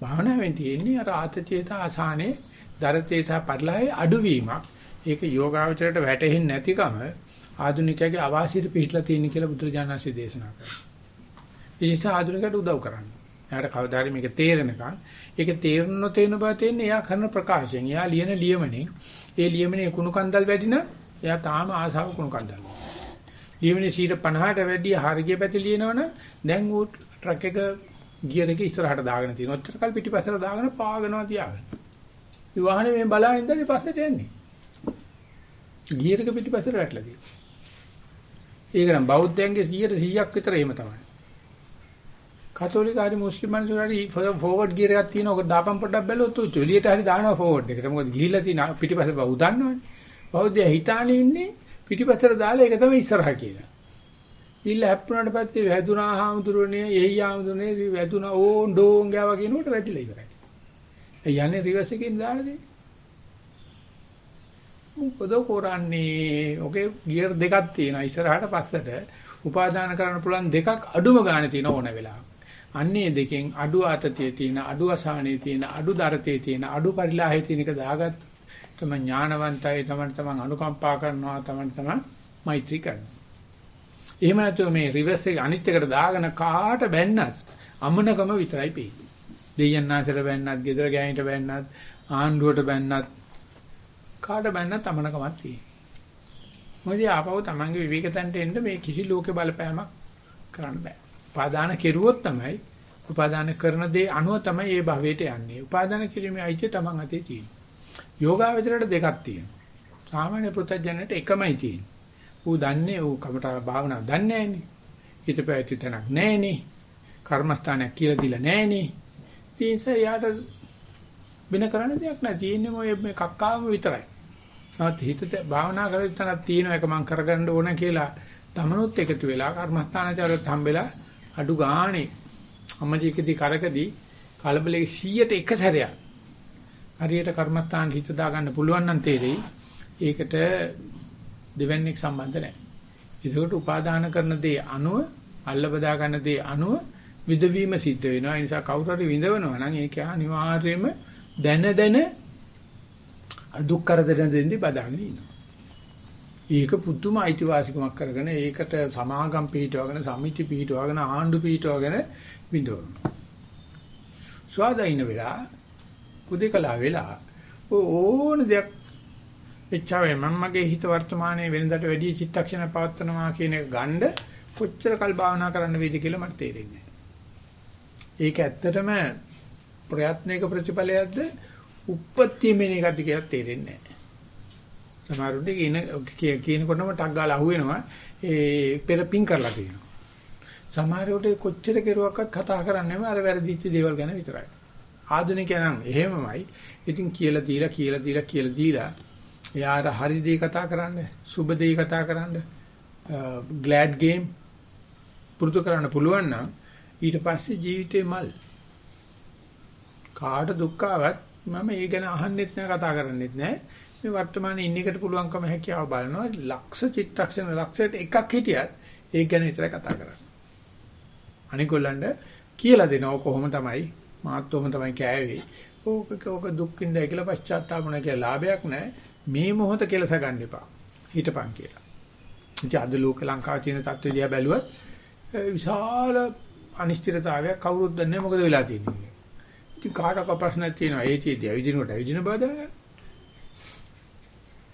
[SPEAKER 1] භාවනාවෙන් තියෙන්නේ අර ආතතියත ආසානේ දරතේ සහ පරිලායේ අඩුවීමක්. ඒක යෝගාවචරයට වැටෙන්නේ නැතිකම ආධුනිකයාගේ අවාසියට පිටලා තියෙන කියලා බුදුරජාණන්සේ දේශනා කරා. ඒ නිසා ආධුනිකයට උදව් කරන්න. එයාට කවදා හරි මේක තේරෙනකන් ඒක තේරුම් නොතේන බව තේන්නේ එයා කරන ප්‍රකාශයෙන්. එයා ලියන ලියමනේ ඒ ලියමනේ කුණු කන්දල් වැඩි නම් එයා තාම ආසාව කුණු කන්දල්. ලියමනේ 50ට වැඩි හරිය පැති ලියනවනම් දැන් ඌ ට්‍රක් එක ගියර් එක ඉස්සරහට දාගෙන තියෙනවා. ඔච්චර කල් පිටිපස්සට දාගෙන පාගනවා තියාගෙන. ඒ වාහනේ මේ බලාගෙන ඉඳලා පස්සට යන්නේ. ගියර් එක පිටිපස්සට වැටලා තියෙනවා. ඒක නම් බෞද්ධයන්ගේ 100ක් විතර එහෙම තමයි. කතෝලික හරි මුස්ලිම් මිනිස්සු හරි ෆෝවර්ඩ් ගියර් එකක් තියෙනවා. ඔක දාපම් පොඩ්ඩක් බැලුවොත් උ එළියට හරි දානවා ෆෝවර්ඩ් එකට. මොකද ගිහිල්ලා තියෙන පිටිපස්ස බව උදන්නවනේ. බෞද්ධය හිතානේ ඉන්නේ පිටිපස්සට දාලා ඒක තමයි ඉස්සරහ කියලා. ඉල්ල හැප්පුණාට පස්සේ වැදුනා හාමුදුරනේ, එයි හාමුදුරනේ වැදුනා ඕන් ඩෝන් ගාවා කියනකොට වැදිලා ඉවරයි. ඒ යන්නේ රිවර්ස් එකෙන් දාලා දෙන්නේ. මොකද කරන්නේ? ඔකේ ගියර් දෙකක් තියෙනවා. ඉස්සරහට පස්සට උපාදාන කරන්න පුළුවන් දෙකක් අඩුම ගානේ තියෙන ඕන වෙලාව. අන්නේ දෙකෙන් අඩු ආතතියේ තියෙන අඩු අසහනයේ තියෙන අඩු දරතේ තියෙන අඩු පරිලාහයේ තියෙන එක දාගත්ත තම ඥානවන්තයි තමන් තමන් අනුකම්පා කරනවා තමන් තමන් මෛත්‍රී කරනවා එහෙම නැතුව මේ රිවර්ස් එක අනිත් එකට දාගෙන කාට බැන්නත් අමනකම විතරයි පේන්නේ දෙයයන්ාසල බැන්නත් ගෙදර ගෑනිට බැන්නත් ආණ්ඩුවට බැන්නත් කාට බැන්නත් අමනකමක් තියෙනවා මොකද ආපහු තමන්ගේ විවේක තන්ට එන්න මේ කිසි ලෝකේ බලපෑමක් කරන්න බෑ උපාදාන කෙරුවොත් තමයි උපාදාන කරන දේ අනුව තමයි මේ භවයට යන්නේ. උපාදාන කිරීමේ අයිතිය තමන් අතේ තියෙනවා. යෝගාවචරයට දෙකක් තියෙනවා. සාමාන්‍ය පුතඥයට එකමයි තියෙන්නේ. ඌ දන්නේ ඌ කමට භාවනාව දන්නේ නැහනේ. හිත පැවති තැනක් නැහනේ. කර්මස්ථානයක් කියලා දීලා නැහනේ. ඉතින් යාට වෙන කරන්න දෙයක් නැහැ. තියෙන්නේ මොයේ මේ කක්කාම විතරයි. නමුත් හිතට භාවනා කරලා තනක් තියෙන එක මම කරගන්න ඕන කියලා තමනුත් එකතු වෙලා කර්මස්ථානචාරයත් හම්බෙලා අඩු ගානේ අම්මජීකදී කරකදී කලබලයේ 100ට එක සැරයක් හරියට කර්මස්ථාන හිත දාගන්න පුළුවන් නම් තේරෙයි ඒකට දෙවන්නේක් සම්බන්ධ නැහැ. ඒකට උපාදාන කරන දේ අනුව අල්ල බදා ගන්න දේ අනුව විදවීම සිද්ධ වෙනවා. ඒ නිසා කවුරු හරි විඳවනවා නම් ඒක අනිවාර්යයෙන්ම දැන දැන දුක් කරදර දෙන්නේ බදාගෙන ඉන්නවා. ඒක පුදුම අයිතිවාසිකමක් කරගෙන ඒකට සමාගම් පිහිටවගෙන සමිති පිහිටවගෙන ආණ්ඩු පිහිටවගෙන විඳවනවා. ස්වාදයින වෙලා කුදේකලා වෙලා ඕන දෙයක් එච්චාවේ මම මගේ හිත වර්තමානයේ වෙනදට වැඩි චිත්තක්ෂණ පවත්වනවා කියන එක ගන්න කොච්චර කල් භාවනා කරන්න වේද කියලා මට තේරෙන්නේ ඒක ඇත්තටම ප්‍රයත්නයක ප්‍රතිඵලයක්ද උප්පත්තියමෙන එකක්ද කියලා තේරෙන්නේ නැහැ. සමහරුන්ට කියන කියනකොටම ටක් ගාලා අහුවෙනවා ඒ පෙරපින් කරලා තියෙනවා. සමහරවිට කොච්චර කෙරුවක්වත් කතා කරන්නේම අර වැරදිච්ච දේවල් ගැන විතරයි. ආධුනිකයන් නම් එහෙමමයි. ඉතින් කියලා දීලා කියලා දීලා කියලා දීලා එයාට හරි දේ කතා කරන්න, සුබ දේ කතා කරන්න, ග්ලෑඩ් ගේම් පුරුදු කරන්න පුළුවන් නම් ඊට පස්සේ ජීවිතේ මල්. කාට දුක්ඛවත් මම ඒ ගැන අහන්නෙත් නෑ කතා කරන්නෙත් නෑ. මේ වර්තමානයේ ඉන්න එකට පුළුවන්කම හැකියාව බලනවා. ලක්ෂ චිත්තක්ෂණ ලක්ෂයට එකක් හිටියත් ඒක ගැන විතරයි කතා කරන්නේ. අනිකොල්ලන්ට කියලා දෙනවා. කොහොම තමයි මාත් කොහොම තමයි කෑවේ ඕක ඕක දුක්ඛින්දයි කියලා පශ්චාත්තාපුණ කියලා ලාභයක් නෑ මේ මොහොත කෙලස ගන්න එපා හිටපන් කියලා ඉතින් අද ලෝක ලංකාවේ තියෙන තත්ත්වය දිහා බැලුවත් විශාල අනිශ්චිතතාවයක් කවුරුත් දන්නේ මොකද වෙලා තියෙන්නේ. ඉතින් කාටක ප්‍රශ්නයක් තියෙනවා. ඒ චේතිය ඇවිදිනකොට ඇවිදින බව දැනගන්න.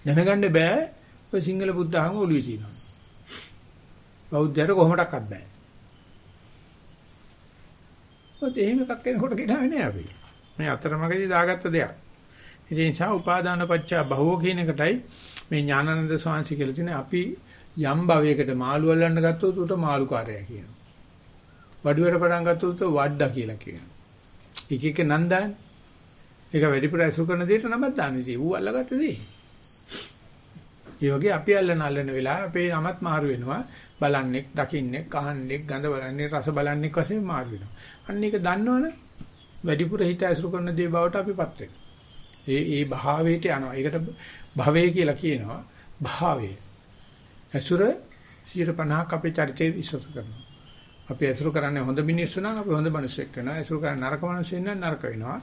[SPEAKER 1] දැනගන්න බෑ ඔය සිංහල බුද්ධ ආගම ඔළුවේ තියෙනවා. බෞද්ධයර කොහොමඩක්වත් බෑ. මොකද එහෙම එකක් කෙනෙකුට ගෙනාවේ නෑ අපි. මේ අතරමඟදී දාගත්ත දෙයක්. ඒ නිසා උපාදාන පච්චා බහුව කියන එකටයි මේ ඥානানন্দ සාංශි කියලා තියෙන අපි යම් භවයකට මාළු අල්ලන්න ගත්තොත් උට මාළුකාරයා කියනවා. වඩුවට පටන් ගත්තොත් වඩඩා කියලා කියනවා. එක එක නම් දාන්නේ. ඒක වැඩිපුර ඇසුරු කරන දෙයට නමක් දාන්නේ. ඒ ඌ අල්ලගත්ත දේ. ඒ වගේ අපි අල්ලන අල්ලන වෙලාව අපේ නමත් මාරු වෙනවා. බලන්නේ, දකින්නේ, කහන්නේ, ගඳ බලන්නේ, රස බලන්නේ වශයෙන් මාරු වෙනවා. අන්න ඒක දන්නවනේ. වැඩිපුර හිත ඇසුරු කරන දේ බවට අපිපත් වෙනවා. ඒ ඒ භාවයට යනවා. ඒකට භවය කියලා කියනවා. භාවය. ඇසුර 150ක් අපේ චරිතේ විශ්වාස කරනවා. අපි ඇසුරු කරන්නේ හොඳ මිනිස්සු නම් අපි හොඳ මිනිස්සෙක් වෙනවා. ඇසුරු කරන්නේ නරක මිනිස්සු නම් නරක වෙනවා.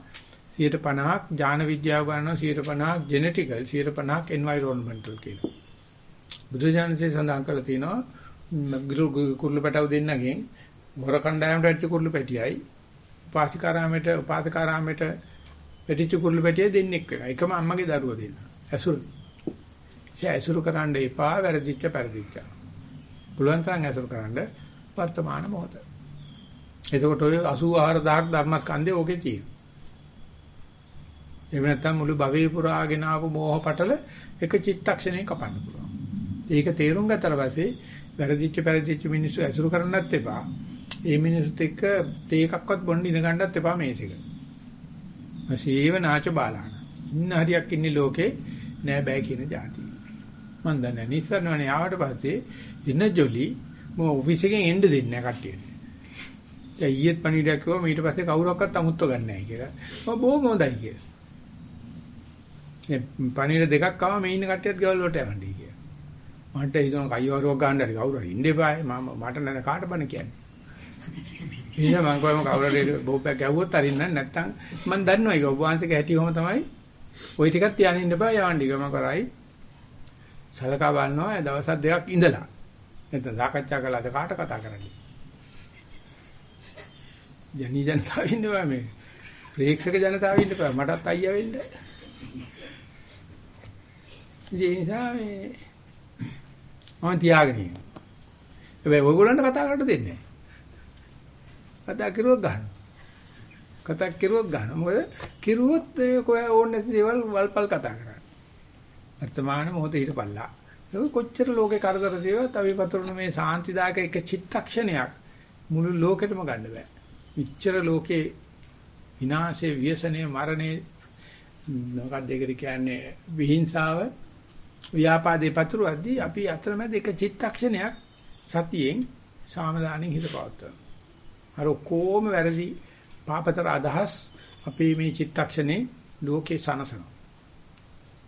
[SPEAKER 1] 150ක් ඥාන විද්‍යාව ගන්නවා 150ක් ජෙනටිකල් 150ක් එන්වයරොන්මන්ටල් කියලා. බුදුජානකසේ සඳහන් කරලා තියෙනවා කුරුළු පැටව දෙන්නගෙන් මොර කණ්ඩායමට ඇච්ච කුරුළු පැටියයි උපාසිකාරාමයට උපාසකාරාමයට පැටිච්ච කුරුළු පැටිය දෙන්නෙක් වෙනවා. එකම අම්මගේ දරුවා දෙන්න. ඇසුරු. ඒ ඇසුරු කරන්න එපා වැරදිච්ච පරිදිච්ච. පුළුවන් තරම් ඇසුරු කරන්න වර්තමාන මොහොත. එතකොට ඔය 84000ක් ධර්මස්කන්ධය ඕකේ තියෙනවා. එහෙම නැත්නම් මුළු භවයේ පුරාගෙන ආපු මෝහ පටල එක චිත්තක්ෂණේ කපන්න පුළුවන්. ඒක තේරුම් ගත්තට පස්සේ වැරදිච්ච පරිදිච්ච මිනිස්සු ඇසුරු කරන්නත් එපා. ඒ මිනිස්සුත් එක්ක තේ එකක්වත් බොන්න ඉඳ ගන්නත් එපා මේසෙක. සීව නාච බාලාන. ඉන්න හරියක් ඉන්නේ ලෝකේ නෑ බෑ කියන જાතිය. මන් දන්නේ නිස්සරණවනේ ආවට පස්සේ ඉන්න ජොලි මම ඔෆිස් එකෙන් එන්න දෙන්නේ නැහැ කට්ටියට. දැන් ඊයේත් පණිවිඩයක් කිව්වා ඊට පස්සේ කවුරක්වත් අමුත්ව ගන්න නැහැ කියලා. ඔය බොහොම හොඳයි කියලා. මේ පණිවිඩ දෙකක් ආවා මේ ඉන්න කට්ටියත් ගෙවල් වලට යවන්නයි කියලා. මන්ට හිතන කයිවරුවක් ගන්න හරි කවුරු හරි ඉන්න එපා මම මට නෑ කාට බන කියන්නේ. ඊය මම කොහොම කවුරු හරි බෝපයක් ගැව්වොත් අරින්න නැත්තම් මම දන්නවා ඒක ඔබ වහන්සේගේ හැටි කොහොම තමයි. ওই ටිකක් තියාගෙන ඉන්න එපා යවන්න ඉගම කරයි. සලකා බලනවා දවස් දෙකක් ඉඳලා. නැත්නම් සාකච්ඡා කළාද කාට කතා කරන්නේ? ජනී ජනතාව ඉන්නවා මේ. ප්‍රේක්ෂක ජනතාව ඉන්න බෑ. මටත් අයියා වෙන්න. ඒ නිසා මේ මම තියාගෙන ඉන්නවා. හැබැයි ඔයගොල්ලන්ට කතා කරන්න දෙන්නේ නැහැ. කතා කරුවොත් ගන්නවා. කතා කරුවොත් ගන්නවා. මොකද කිරුවොත් ඒ කොය ඕනේ නැති දේවල් වල්පල් කතා කරන්නේ. වර්තමාන මොහොතේ හිටපල්ලා. ඒක කොච්චර ලෝකේ කරදර දේවත් අපි පතුරුන මේ සාන්තිදායක එක චිත්තක්ෂණයක් මුළු ලෝකෙටම ගන්න බෑ. ඉච්ඡර ලෝකේ විනාශේ ව්‍යසනේ මරණේ මොකක්ද ඒකට කියන්නේ විහිංසාව ව්‍යාපාදේ පතුරවද්දී අපි අතරමැද එක චිත්තක්ෂණයක් සතියෙන් සාමදානෙන් හිත පවත්වනවා. අර කොහොම වැරදි පාපතර අදහස් අපේ මේ චිත්තක්ෂණේ ලෝකේ සනසනවා.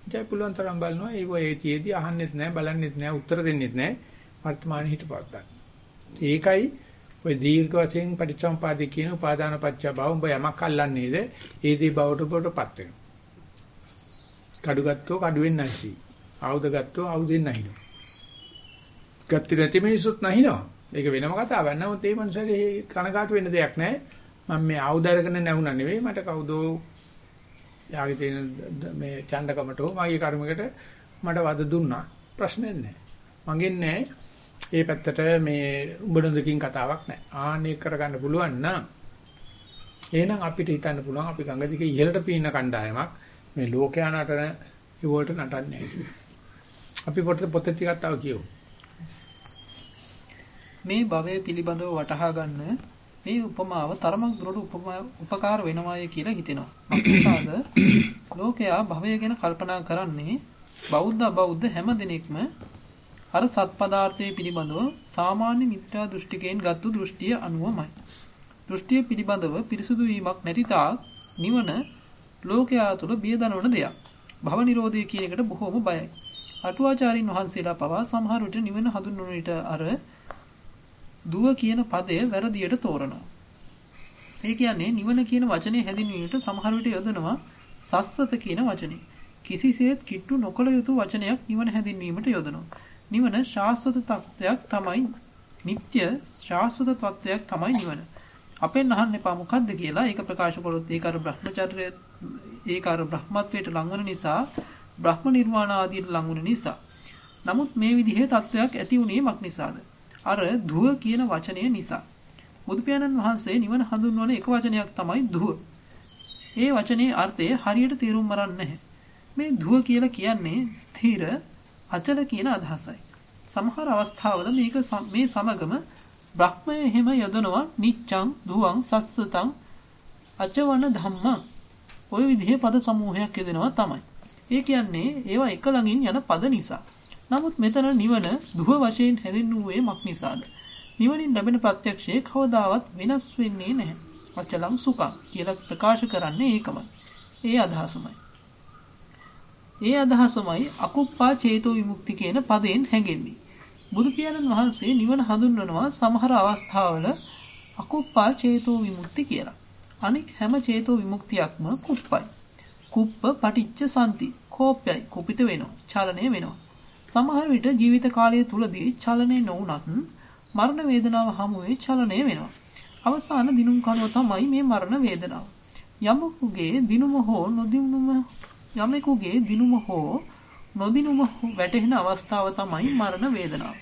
[SPEAKER 1] ජය පුළුවන් තරම් බලනවා ඒව ඒතියෙදි අහන්නෙත් නැහැ බලන්නෙත් නැහැ උත්තර දෙන්නෙත් නැහැ වර්තමාන හිත පවත්වා. ඒකයි ඔය දීර්ඝ වශයෙන් පටිච්චසමුපාදේ කියන උපාදාන පත්‍ය භව උඹ යමක් අල්ලන්නේද ඒ දේ බවට බවටපත් වෙනවා. කඩු ගත්තෝ කඩු වෙන්නේ නැසි. ආයුධ ගත්තෝ ආයුධෙන් නැහිනවා. ගත්ති නැති මිනිසුත් නැහිනවා. ඒක වෙනම කතාවක්. නමුත් මේ මනුස්සයාගේ කනගාටු වෙන්න දෙයක් නැහැ. මම මේ ආයුධ අරගෙන නැවුණා නෙවෙයි මට කවුදෝ යාගේ තියෙන මේ ඡණ්ඩකමට මගේ කර්මයකට මට වද දුන්නා. ප්‍රශ්නයක් නැහැ. මගෙන් නැහැ. ඒ පැත්තට මේ උඹඩොඳකින් කතාවක් නැහැ. ආන්නේ කරගන්න පුළුවන් නම් එහෙනම් අපිට හිතන්න පුළුවන් අපි ගංගා දිගේ ඉහළට පීන කණ්ඩායමක් මේ ලෝකයා නටන ඉවලට නටන්නේ අපි පොත පොත ටිකක් තව කියමු.
[SPEAKER 2] මේ භවය පිළිබඳව වටහා ගන්න මේ උපමාව තරමක් දුරට උපකාර වෙනවාය කියලා හිතෙනවා. මොකද ලෝකයා භවය ගැන කල්පනා කරන්නේ බෞද්ධ බෞද්ධ හැම දිනෙකම අර සත්පදාර්ථයේ පිළිබඳව සාමාන්‍ය මිත්‍යා දෘෂ්ටිකයෙන් ගත්තු දෘෂ්ටිය අනුවමයි. දෘෂ්ටිය පිළිබඳව පිරිසුදු වීමක් නැති තාක් නිවන ලෝකයා තුළ බිය දනවන දෙයක්. භව නිරෝධය කියන එකට බොහෝම බයයි. අටුවාචාරින් වහන්සේලා පවා සමහර විට නිවන හඳුන්වන විට අර දුව කියන පදය වැරදියට තෝරනවා. ඒ කියන්නේ නිවන කියන වචනේ හැඳින්වීමට සමහර විට යොදනවා සස්සත කියන වචනේ. කිසිසේත් කිට්ටු නොකළ යුතු වචනයක් නිවන හැඳින්වීමට යොදනවා. නිවන ශාස්ත්‍රත තත්වයක් තමයි නিত্য ශාස්ත්‍රත තත්වයක් තමයි නිවන. අපෙන් අහන්න එපා මොකද්ද කියලා ඒක ප්‍රකාශ කළොත් ඒක අර බ්‍රහ්මචර්ය ඒක අර බ්‍රහ්මත්වයට ලංවන නිසා බ්‍රහ්ම නිර්වාණ ආදියට ලංවන නිසා. නමුත් මේ විදිහේ තත්වයක් ඇති වුණේ මක් නිසාද? අර ධුව කියන වචනය නිසා. බුදු පියාණන් වහන්සේ නිවන හඳුන්වන එක වචනයක් තමයි ධුව. ඒ වචනේ අර්ථය හරියට තේරුම් ගන්න නැහැ. මේ ධුව කියලා කියන්නේ ස්ථිර අචල කියන අදහසයි. සමහර අවස්ථාවල මේක මේ සමගම බ්‍රහ්මය එහෙම යොදනවා නිච්ඡං දුවං සස්සතං අචවන ධම්ම ওই විදිහේ පද සමූහයක් යදෙනවා තමයි. ඒ කියන්නේ ඒවා එක ළඟින් යන පද නිසා. නමුත් මෙතන නිවන දුහ වශයෙන් හැඳින්වුවේ මක් නිසාද? නිවනින් ලැබෙන ප්‍රත්‍යක්ෂයේ කවදාවත් වෙනස් වෙන්නේ නැහැ. අචලං සුඛං කියලා ප්‍රකාශ කරන්නේ ඒකමයි. ඒ අදහසමයි. ඒ අදහසමයි අකුප්පා චේතෝ විමුක්ති කියන පදයෙන් හැඟෙන්නේ. බුදු පියාණන් වහන්සේ නිවන හඳුන්වනවා සමහර අවස්ථාවල අකුප්පා චේතෝ විමුක්ති කියලා. අනික හැම චේතෝ විමුක්තියක්ම කුප්පයි. කුප්ප පටිච්ච සම්ති කෝපයයි කුපිත වෙනවා. චලනය වෙනවා. සමහර විට ජීවිත කාලය තුලදී චලනය නොවුනත් මරණ වේදනාව හමුවේ චලනය වෙනවා. අවසාන දිනුම් කනුව තමයි මේ මරණ වේදනාව. යමකුගේ දිනුම හෝ නොදිනුම යමෙකුගේ දිනුම හෝ නොදිනුම වැටෙන අවස්ථාව තමයි මරණ වේදනාව.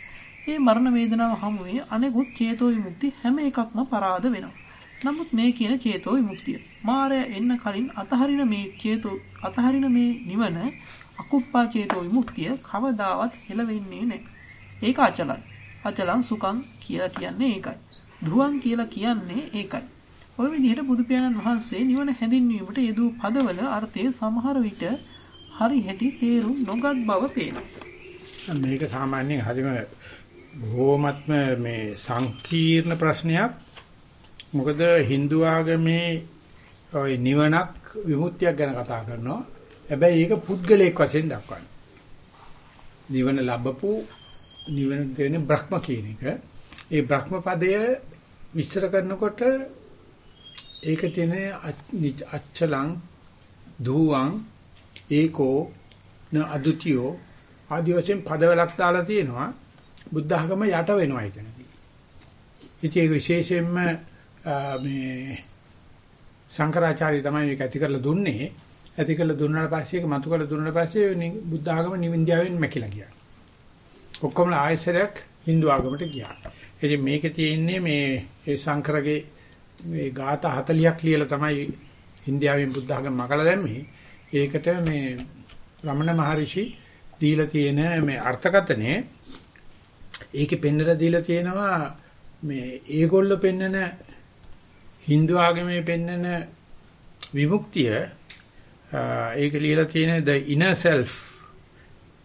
[SPEAKER 2] මේ මරණ වේදනාව හමුවේ අනෙකුත් චේතෝ විමුක්ති හැම එකක්ම පරාද වෙනවා. නමුත් මේ කියන චේතෝ විමුක්තිය මායя එන්න කලින් අතහරින මේ චේතෝ අතහරින මේ නිවන අකුප්පා චේතෝ විමුක්තිය කවදාවත් හෙළවෙන්නේ නැහැ. ඒක අචලයි. අචලං සුඛං කියලා කියන්නේ ඒකයි. ධුවං කියලා කියන්නේ ඒකයි. ඔය විදිහට බුදු වහන්සේ නිවන හැඳින්වීමට යෙදූ පදවල අර්ථය සමහර විට හරි හැටි තේරුම් නොගත් බව පේනවා.
[SPEAKER 1] මේක සාමාන්‍යයෙන් හරිම බොහොමත්ම මේ සංකීර්ණ ප්‍රශ්නයක්. මොකද Hindu ආගමේ ඔය නිවනක් විමුක්තියක් ගැන කතා කරනවා. හැබැයි ඒක පුද්ගලයෙක් වශයෙන් දක්වන්නේ. නිවන ලැබපු නිවන දෙන බ්‍රහ්ම කියන එක. ඒ බ්‍රහ්ම පදය විස්තර කරනකොට ඒක තියෙන අච්චලං දුවං ඒකෝ න අදුතියෝ ආදි වශයෙන් පදවලක් දාලා තියෙනවා බුද්ධ ආගම යට වෙනවා එතනදී. ඉතින් ඒක විශේෂයෙන්ම මේ ශංකරාචාර්ය තමයි මේක ඇති කරලා දුන්නේ. ඇති කරලා දුන්නාට පස්සේ ඒක මතු කරලා දුන්නාට පස්සේ බුද්ධ ආගම නිවින්දියාවෙන් මැකිලා ගියා. ඔක්කොම ආයසරයක් Hindu ආගමට ගියා. ඉතින් මේකේ තියෙන්නේ මේ ඒ ශංකරගේ මේ ગાත 40ක් ලියලා තමයි ඉන්දියාවෙන් බුද්ධ ආගම මකලා දැම්මේ. ඒකට මේ රමණ මහරිෂි දීලා තියෙන මේ අර්ථකතනේ ඒකේ පෙන්නලා දීලා තියෙනවා මේ ඒගොල්ලෝ පෙන්නන Hindu ආගමේ පෙන්නන විමුක්තිය ඒක ලියලා තියෙන the inner self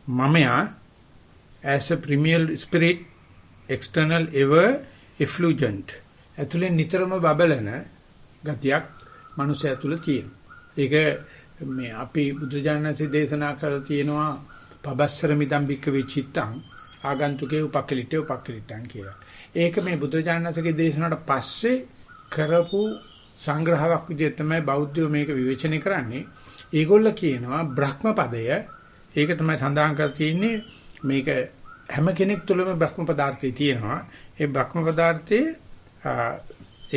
[SPEAKER 1] මමයා as a primeval spirit external ever effulgent ඇතුලෙන් නිතරම බබලන ගතියක් මනුස්සය ඇතුළ තියෙනවා. ඒක මේ අපි බුදුජානනාංශයේ දේශනා කරලා තියෙනවා පබස්සර මිදම් බික්ක වෙචිත්තං ආගන්තුකේ උපක්කලිටේ උපක්කලිටං කියලා. ඒක මේ බුදුජානනාංශයේ දේශනාවට පස්සේ කරපු සංග්‍රහයක් විදිහට තමයි බෞද්ධයෝ මේක විවේචනය කරන්නේ. ඒගොල්ල කියනවා බ්‍රහ්ම පදය ඒක තමයි සඳහන් කර තියෙන්නේ මේක හැම කෙනෙක් තුළම බ්‍රහ්ම පදාර්ථය තියෙනවා. ඒ බ්‍රහ්ම පදාර්ථයේ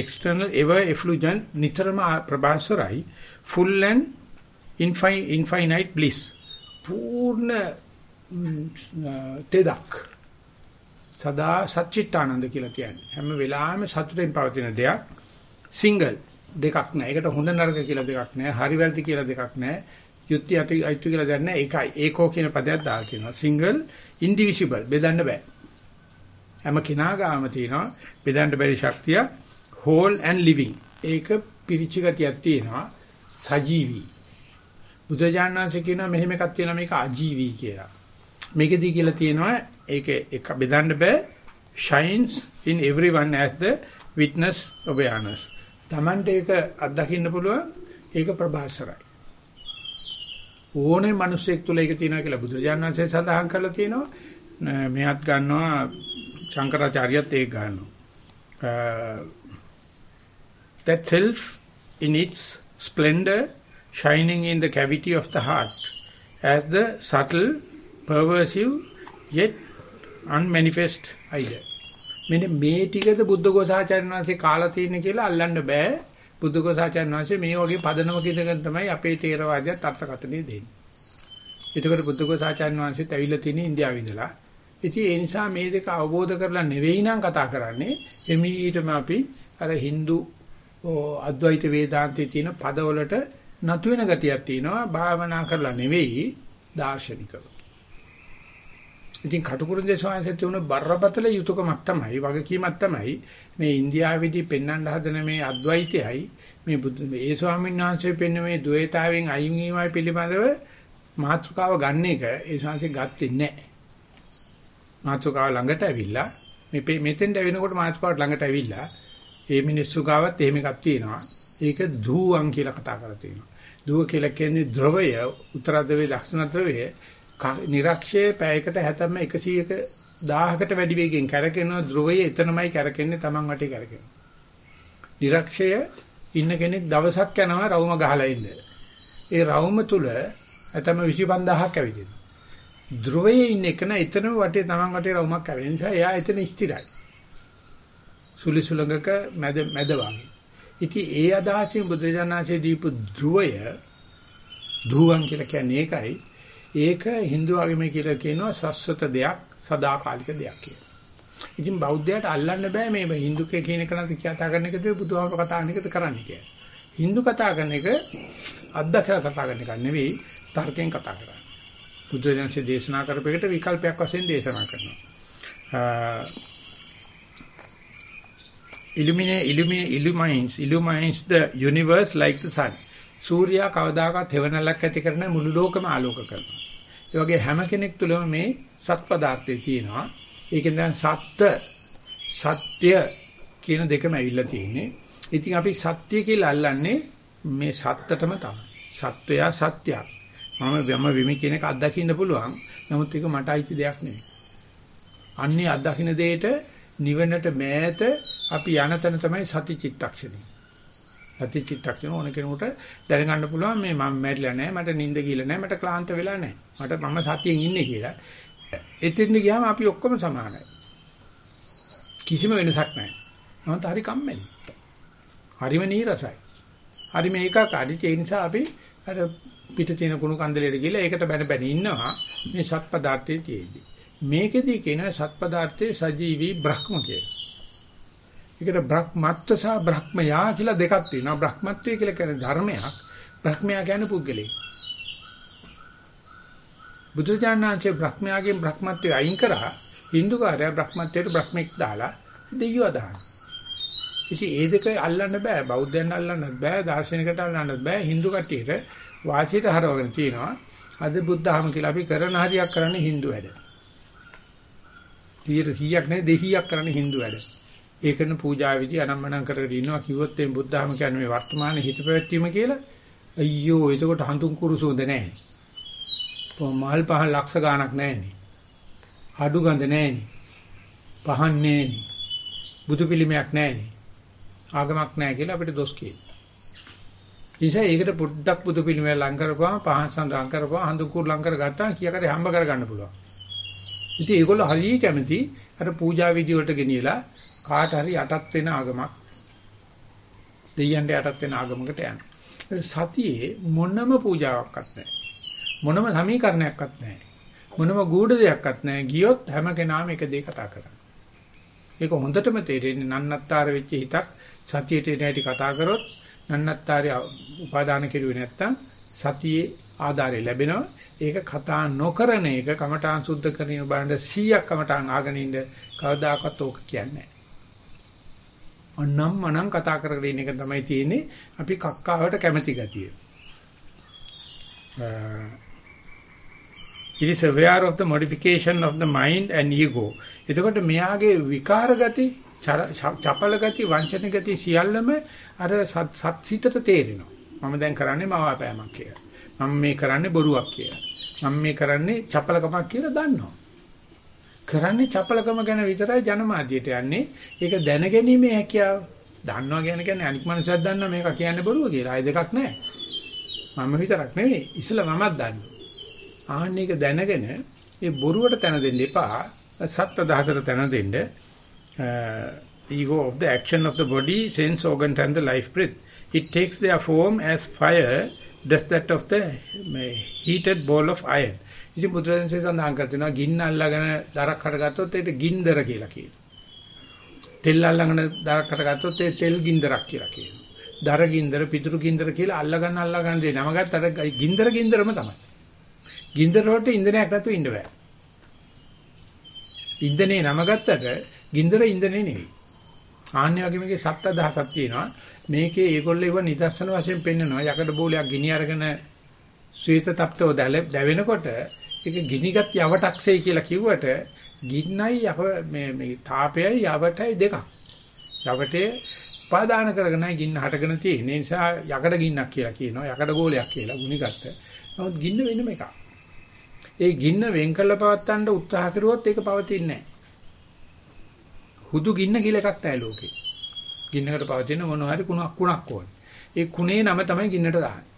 [SPEAKER 1] external ever effulgent නිතරම ප්‍රභාස්වරයි full and infinite bliss. පූර්ණ තෙදක්. සදා සච්චිත්තානන්ද කියලා කියන්නේ. හැම වෙලාවෙම සතුටෙන් පවතින දෙයක්. සිංගල් දෙකක් නෑ. ඒකට හොඳ නරක කියලා දෙකක් නෑ. හරි වැරදි කියලා දෙකක් නෑ. යුක්ති අති අයිතු කියලා දෙයක් නෑ. ඒකයි. ඒකෝ කියන පදයක් දාලා තියෙනවා. සිංගල් ඉන්ඩිවිසිබල් බෙදන්න බෑ. හැම කෙනා ගාම තියෙනවා බෙදන්න බැරි ශක්තිය. whole and living. ඒක පිරිචි ගතියක් තියෙනවා. සජීවී. බුදුජානනාංශ කියනවා මෙහෙම එකක් තියෙනවා මේක අජීවී කියලා. මේකෙදී කියලා තියෙනවා ඒක එක බෙදන්න බෑ. shines in everyone as the witness awareness. Tamante ඒක අත්දකින්න පුළුවන්. ඒක ප්‍රභාසරයි. ඕනේ මිනිසෙක් තුල ඒක තියෙනවා කියලා බුදුජානනාංශය සඳහන් කරලා තියෙනවා. මෙහත් ගන්නවා ශංකරාචාර්යත් ඒක ගන්නවා. Uh, that self in its splendor shining in the cavity of the heart as the subtle pervasive yet unmanifest idea. මෙන්න මේ ටිකද බුද්ධඝෝසාචාර්ය වහන්සේ කාලා තියෙන කියලා අල්ලන්න බෑ බුද්ධඝෝසාචාර්ය වහන්සේ මේ වගේ පදනමක ඉඳගෙන තමයි අපේ තේරවාදයට අර්ථකථනය දෙන්නේ. එතකොට බුද්ධඝෝසාචාර්ය වහන්සේත් ඇවිල්ලා තියෙන ඉන්දියාවේ ඉඳලා. ඉතින් ඒ නිසා මේ දෙක අවබෝධ කරලා නෙවෙයි නම් කතා කරන්නේ එමීටම අපි අර Hindu අද්වෛත වේදාන්තයේ තියෙන පදවලට නතු වෙන ගතියක් තියෙනවා භාවනා කරලා නෙවෙයි දාර්ශනිකව. ඉතින් කටුකුරුන්දේ ස්වාමීන් වහන්සේ බරපතල යුතුයකමක් තමයි වගකීමක් තමයි මේ ඉන්දියාවේදී පෙන්වන්න හදන මේ අද්වෛතයයි මේ ඒ ස්වාමීන් වහන්සේ පෙන්න මේ ද්වේතාවෙන් අයින් වීමයි පිළිබඳව මාතෘකාව ගන්න එක ඒ ස්වාමීන් ගත්තේ නැහැ. මාතෘකාව ළඟට ඇවිල්ලා මේ මෙතෙන්ට වෙනකොට මාතෘකාවට ළඟට ඇවිල්ලා ඒ මිනිස්සු ගාවත් එහෙම එකක් තියෙනවා. ඒක ධූවං කියලා කතා කරලා තියෙනවා. ධූව කියලා කියන්නේ ද්‍රවය, උත්තර ද්‍රවය, දක්ෂිණ ද්‍රවය, නිරක්ෂයේ පැයකට හැතැම්ම 100ක 1000කට වැඩි වේගෙන් කැරකෙනවා. ද්‍රවය එතනමයි කැරකෙන්නේ Taman වටේ කැරකෙනවා. නිරක්ෂය ඉන්න කෙනෙක් දවසක් යනවා රවුම ගහලා ඉන්න. ඒ රවුම තුල හැතැම්ම 25000ක් ඇවිදිනවා. ද්‍රවයේ ඉන්න එක න එතනම වටේ Taman වටේ රවුමක් කැවෙන නිසා එයා එතන ස්ථිරයි. සුලි සුලඟක මැද මැද වගේ. ඉතින් ඒ අදහසින් බුදුජානනාංශයේ දීපු ධ්‍රුවය ධ්‍රුවන් කියලා කියන්නේ ඒකයි. ඒක Hindu ආගමේ කියලා කියනවා සස්වත දෙයක්, සදාකාලික දෙයක් කියලා. ඉතින් බෞද්ධයාට අල්ලන්න බෑ මේ Hindu කියන එක නැති කතා කරන එකද බුදුහාම කතා කරන එකද කරන්නේ කියලා. Hindu කතා කරන එක අද්දකලා කතා කරන එක නෙවෙයි තර්කයෙන් කතා කරන්නේ. බුදුජානනාංශයේ දේශනා කරපෙකට විකල්පයක් වශයෙන් දේශනා කරනවා. illuminate illuminate illumines illumines the universe like the sun සූර්යයා කවදාකවත් හෙවණලක් ඇති කරන මුළු ලෝකම ආලෝක කරනවා. ඒ වගේ හැම කෙනෙක් තුළම මේ සත් පදාර්ථය තියෙනවා. ඒකෙන් දැන් සත්‍ය සත්‍ය කියන දෙකම ඇවිල්ලා තියෙන්නේ. ඉතින් අපි සත්‍ය කියලා අල්ලන්නේ මේ සත්‍යතම තමයි. සත්වයා සත්‍යයක්. මම වම විමි කියන එක අත්දකින්න පුළුවන්. නමුත් ඒක මට අයිති දෙයක් නෙවෙයි අන්නේ අත්දකින්න දෙයට නිවනට මෑත අපි යන තැන තමයි සති චිත්තක්ෂණය. සති චිත්තක්ෂණ ඕන කෙනෙකුට දැනගන්න පුළුවන් මේ මම මැරිලා නැහැ, මට නිින්ද ගිහලා නැහැ, මට ක්ලාන්ත වෙලා නැහැ. මට මම සතියෙන් ඉන්නේ කියලා. එතෙන් ගියාම අපි ඔක්කොම සමානයි. කිසිම වෙනසක් නැහැ. නමුත් හරි කම්මැලි. හරිම නීරසයි. හරි මේකකාරී ඒ නිසා අපි අර පිට තියෙන කුණු කන්දලයට ගිහලා ඒකට බැන බැන ඉන්නවා මේ සත්පදාර්ථයේ තියෙදි. මේකෙදී කියන සත්පදාර්ථයේ සජීවී බ්‍රහ්ම කියලා. ඒකට බ්‍රහ්මත්ව සහ බ්‍රහ්මයා කියලා දෙකක් තියෙනවා. බ්‍රහ්මත්වය කියලා කියන්නේ ධර්මයක්. බ්‍රහ්මයා කියන්නේ පුද්ගලෙක්. බුදුචානන්සේ බ්‍රහ්මයාගෙන් බ්‍රහ්මත්වය අයින් කරා Hinduකාරයා බ්‍රහ්මත්වයට බ්‍රහ්මෙක් දාලා දෙයියව දාන. ඉතින් ඒ දෙක අල්ලන්න බෑ බෞද්ධයන් අල්ලන්න බෑ දාර්ශනිකට අල්ලන්න බෑ Hindu කට්ටියට වාසියට හරවගෙන තියෙනවා. අද බුද්ධහම කියලා අපි කරන හරියක් කරන්නේ Hindu වැඩ. 100ක් නෙවෙයි 200ක් කරන්නේ Hindu වැඩ. ඒකන පූජා විදි අනම්මනම් කරගෙන ඉන්නවා කිව්වොත් මේ බුද්ධහම කියන්නේ මේ වර්තමාන හිත පැවැත්වීම කියලා. අයියෝ එතකොට හඳුන් කුරුසෝද නැහැ. මල් පහන් ලක්ෂ ගාණක් නැහෙනි. අඩු ගඳ නැහෙනි. පහන් නැහෙනි. බුදු පිළිමයක් නැහෙනි. ආගමක් නැහැ කියලා අපිට දොස් කියනවා. නිසා ඒකට පොඩ්ඩක් බුදු පිළිමය ලං කරපුවාම පහන් සඳ ලං කරපුවාම හඳු කුරු ලං කරගත්තා කීයකට හම්බ කරගන්න පුළුවන්. ඉතින් ඒගොල්ලෝ හරිය කැමති අර පූජා විදි වලට ගෙනියලා කාට හරි යටත් වෙන ආගමක් දෙයයන්ට යටත් වෙන ආගමකට යන. සතියේ මොනම පූජාවක්වත් නැහැ. මොනම සමීකරණයක්වත් නැහැ. මොනම ගුඪ දෙයක්වත් නැහැ. ගියොත් හැම කෙනාම එක දෙයක් කතා කරනවා. ඒක හොඳටම තේරෙන්නේ නන්නත්තර වෙච්ච හිතක් සතියට එන හැටි කතා කරොත් නන්නත්තරය උපාදාන කෙරුවේ නැත්තම් සතියේ ආධාරය ලැබෙනවා. ඒක කතා නොකරන එක කමඨාන් සුද්ධ කරගෙන බලන්න 100ක් කමඨාන් ආගෙන ඉන්න කවදාකවත් ඕක කියන්නේ නැහැ. අනම් මනම් කතා කරගෙන ඉන්න එක තමයි තියෙන්නේ. අපි කක්කාවට කැමැති ගතිය. Uh, it is aware of the modification of the mind and ego. එතකොට මෙයාගේ විකාර ගති චපල ගති වංචන ගති සියල්ලම අර සත්සිතට තේරෙනවා. මම දැන් කරන්නේ මවාපෑමක් කියලා. මම මේ කරන්නේ බොරුවක් කියලා. මම මේ කරන්නේ චපලකමක් කියලා දන්නවා. කරන්නේ චපලකම ගැන විතරයි ජනමාධ්‍යයට යන්නේ ඒක දැනගැනීමේ හැකියාව දන්නවා කියන කියන්නේ අනික් මනුස්සයෙක් දන්නවා මේක කියන්නේ බොරුව කියලා ආය දෙකක් නැහැ මම විතරක් නෙවෙයි ඉස්සලා මමත් දන්නවා ආන්න එක දැනගෙන ඒ බොරුවට තැන දෙන්න එපා. සත්‍ය දහසට තැන දෙන්න. ego of the action of the body, sense organ and the life breath. It takes their form as fire, does that of the heated ball of iron. ඉතින් බුදුරජාණන්සේ සඳහන් කර තිනවා ගින්න අල්ලගෙන දරක් හටගත්තොත් ඒකට ගින්දර කියලා කියනවා. තෙල් අල්ලගෙන දරක් හටගත්තොත් ඒ තෙල් ගින්දරක් කියලා කියනවා. දර ගින්දර, පිටුරු ගින්දර කියලා අල්ලගන්න අල්ලගන්න දේ නම ගත්තට ගින්දර ගින්දරම තමයි. ගින්දර වලට ඉන්ධනයක් නැතුව ඉන්න බෑ. ඉන්ධනේ නම ගත්තට ගින්දර ඉන්ධනේ නෙවෙයි. ආන්නේ වගේ මේකේ සත්‍ය දහසක් තියෙනවා. මේකේ ඒගොල්ලෝ ඉව නිදර්ශන වශයෙන් පෙන්නනවා. යකඩ බෝලයක් ගිනි අරගෙන ශ්වේත තප්තව දැවෙනකොට ඒක ගිනිගත් යවටක්සේ කියලා කිව්වට ගින්නයි යව මේ මේ තාපයයි යවටයි දෙකක්. යවටේ උපාදාන කරගෙනයි ගින්න හටගෙන තියෙන නිසා යකඩ ගින්නක් කියලා කියනවා. යකඩ ගෝලයක් කියලා ගුණිගත්ත. නමුත් ගින්න වෙනම එකක්. ඒ ගින්න වෙන් කළ පවත්තන්න උත්සාහ කරුවොත් ඒක පවතින්නේ නැහැ. හුදු ගින්න කියලා එකක් නැහැ ලෝකේ. ගින්නකට පවතින මොනවා හරි කුණක් කුණක් ඕනේ. ඒ කුණේ නම තමයි ගින්නට දාන්නේ.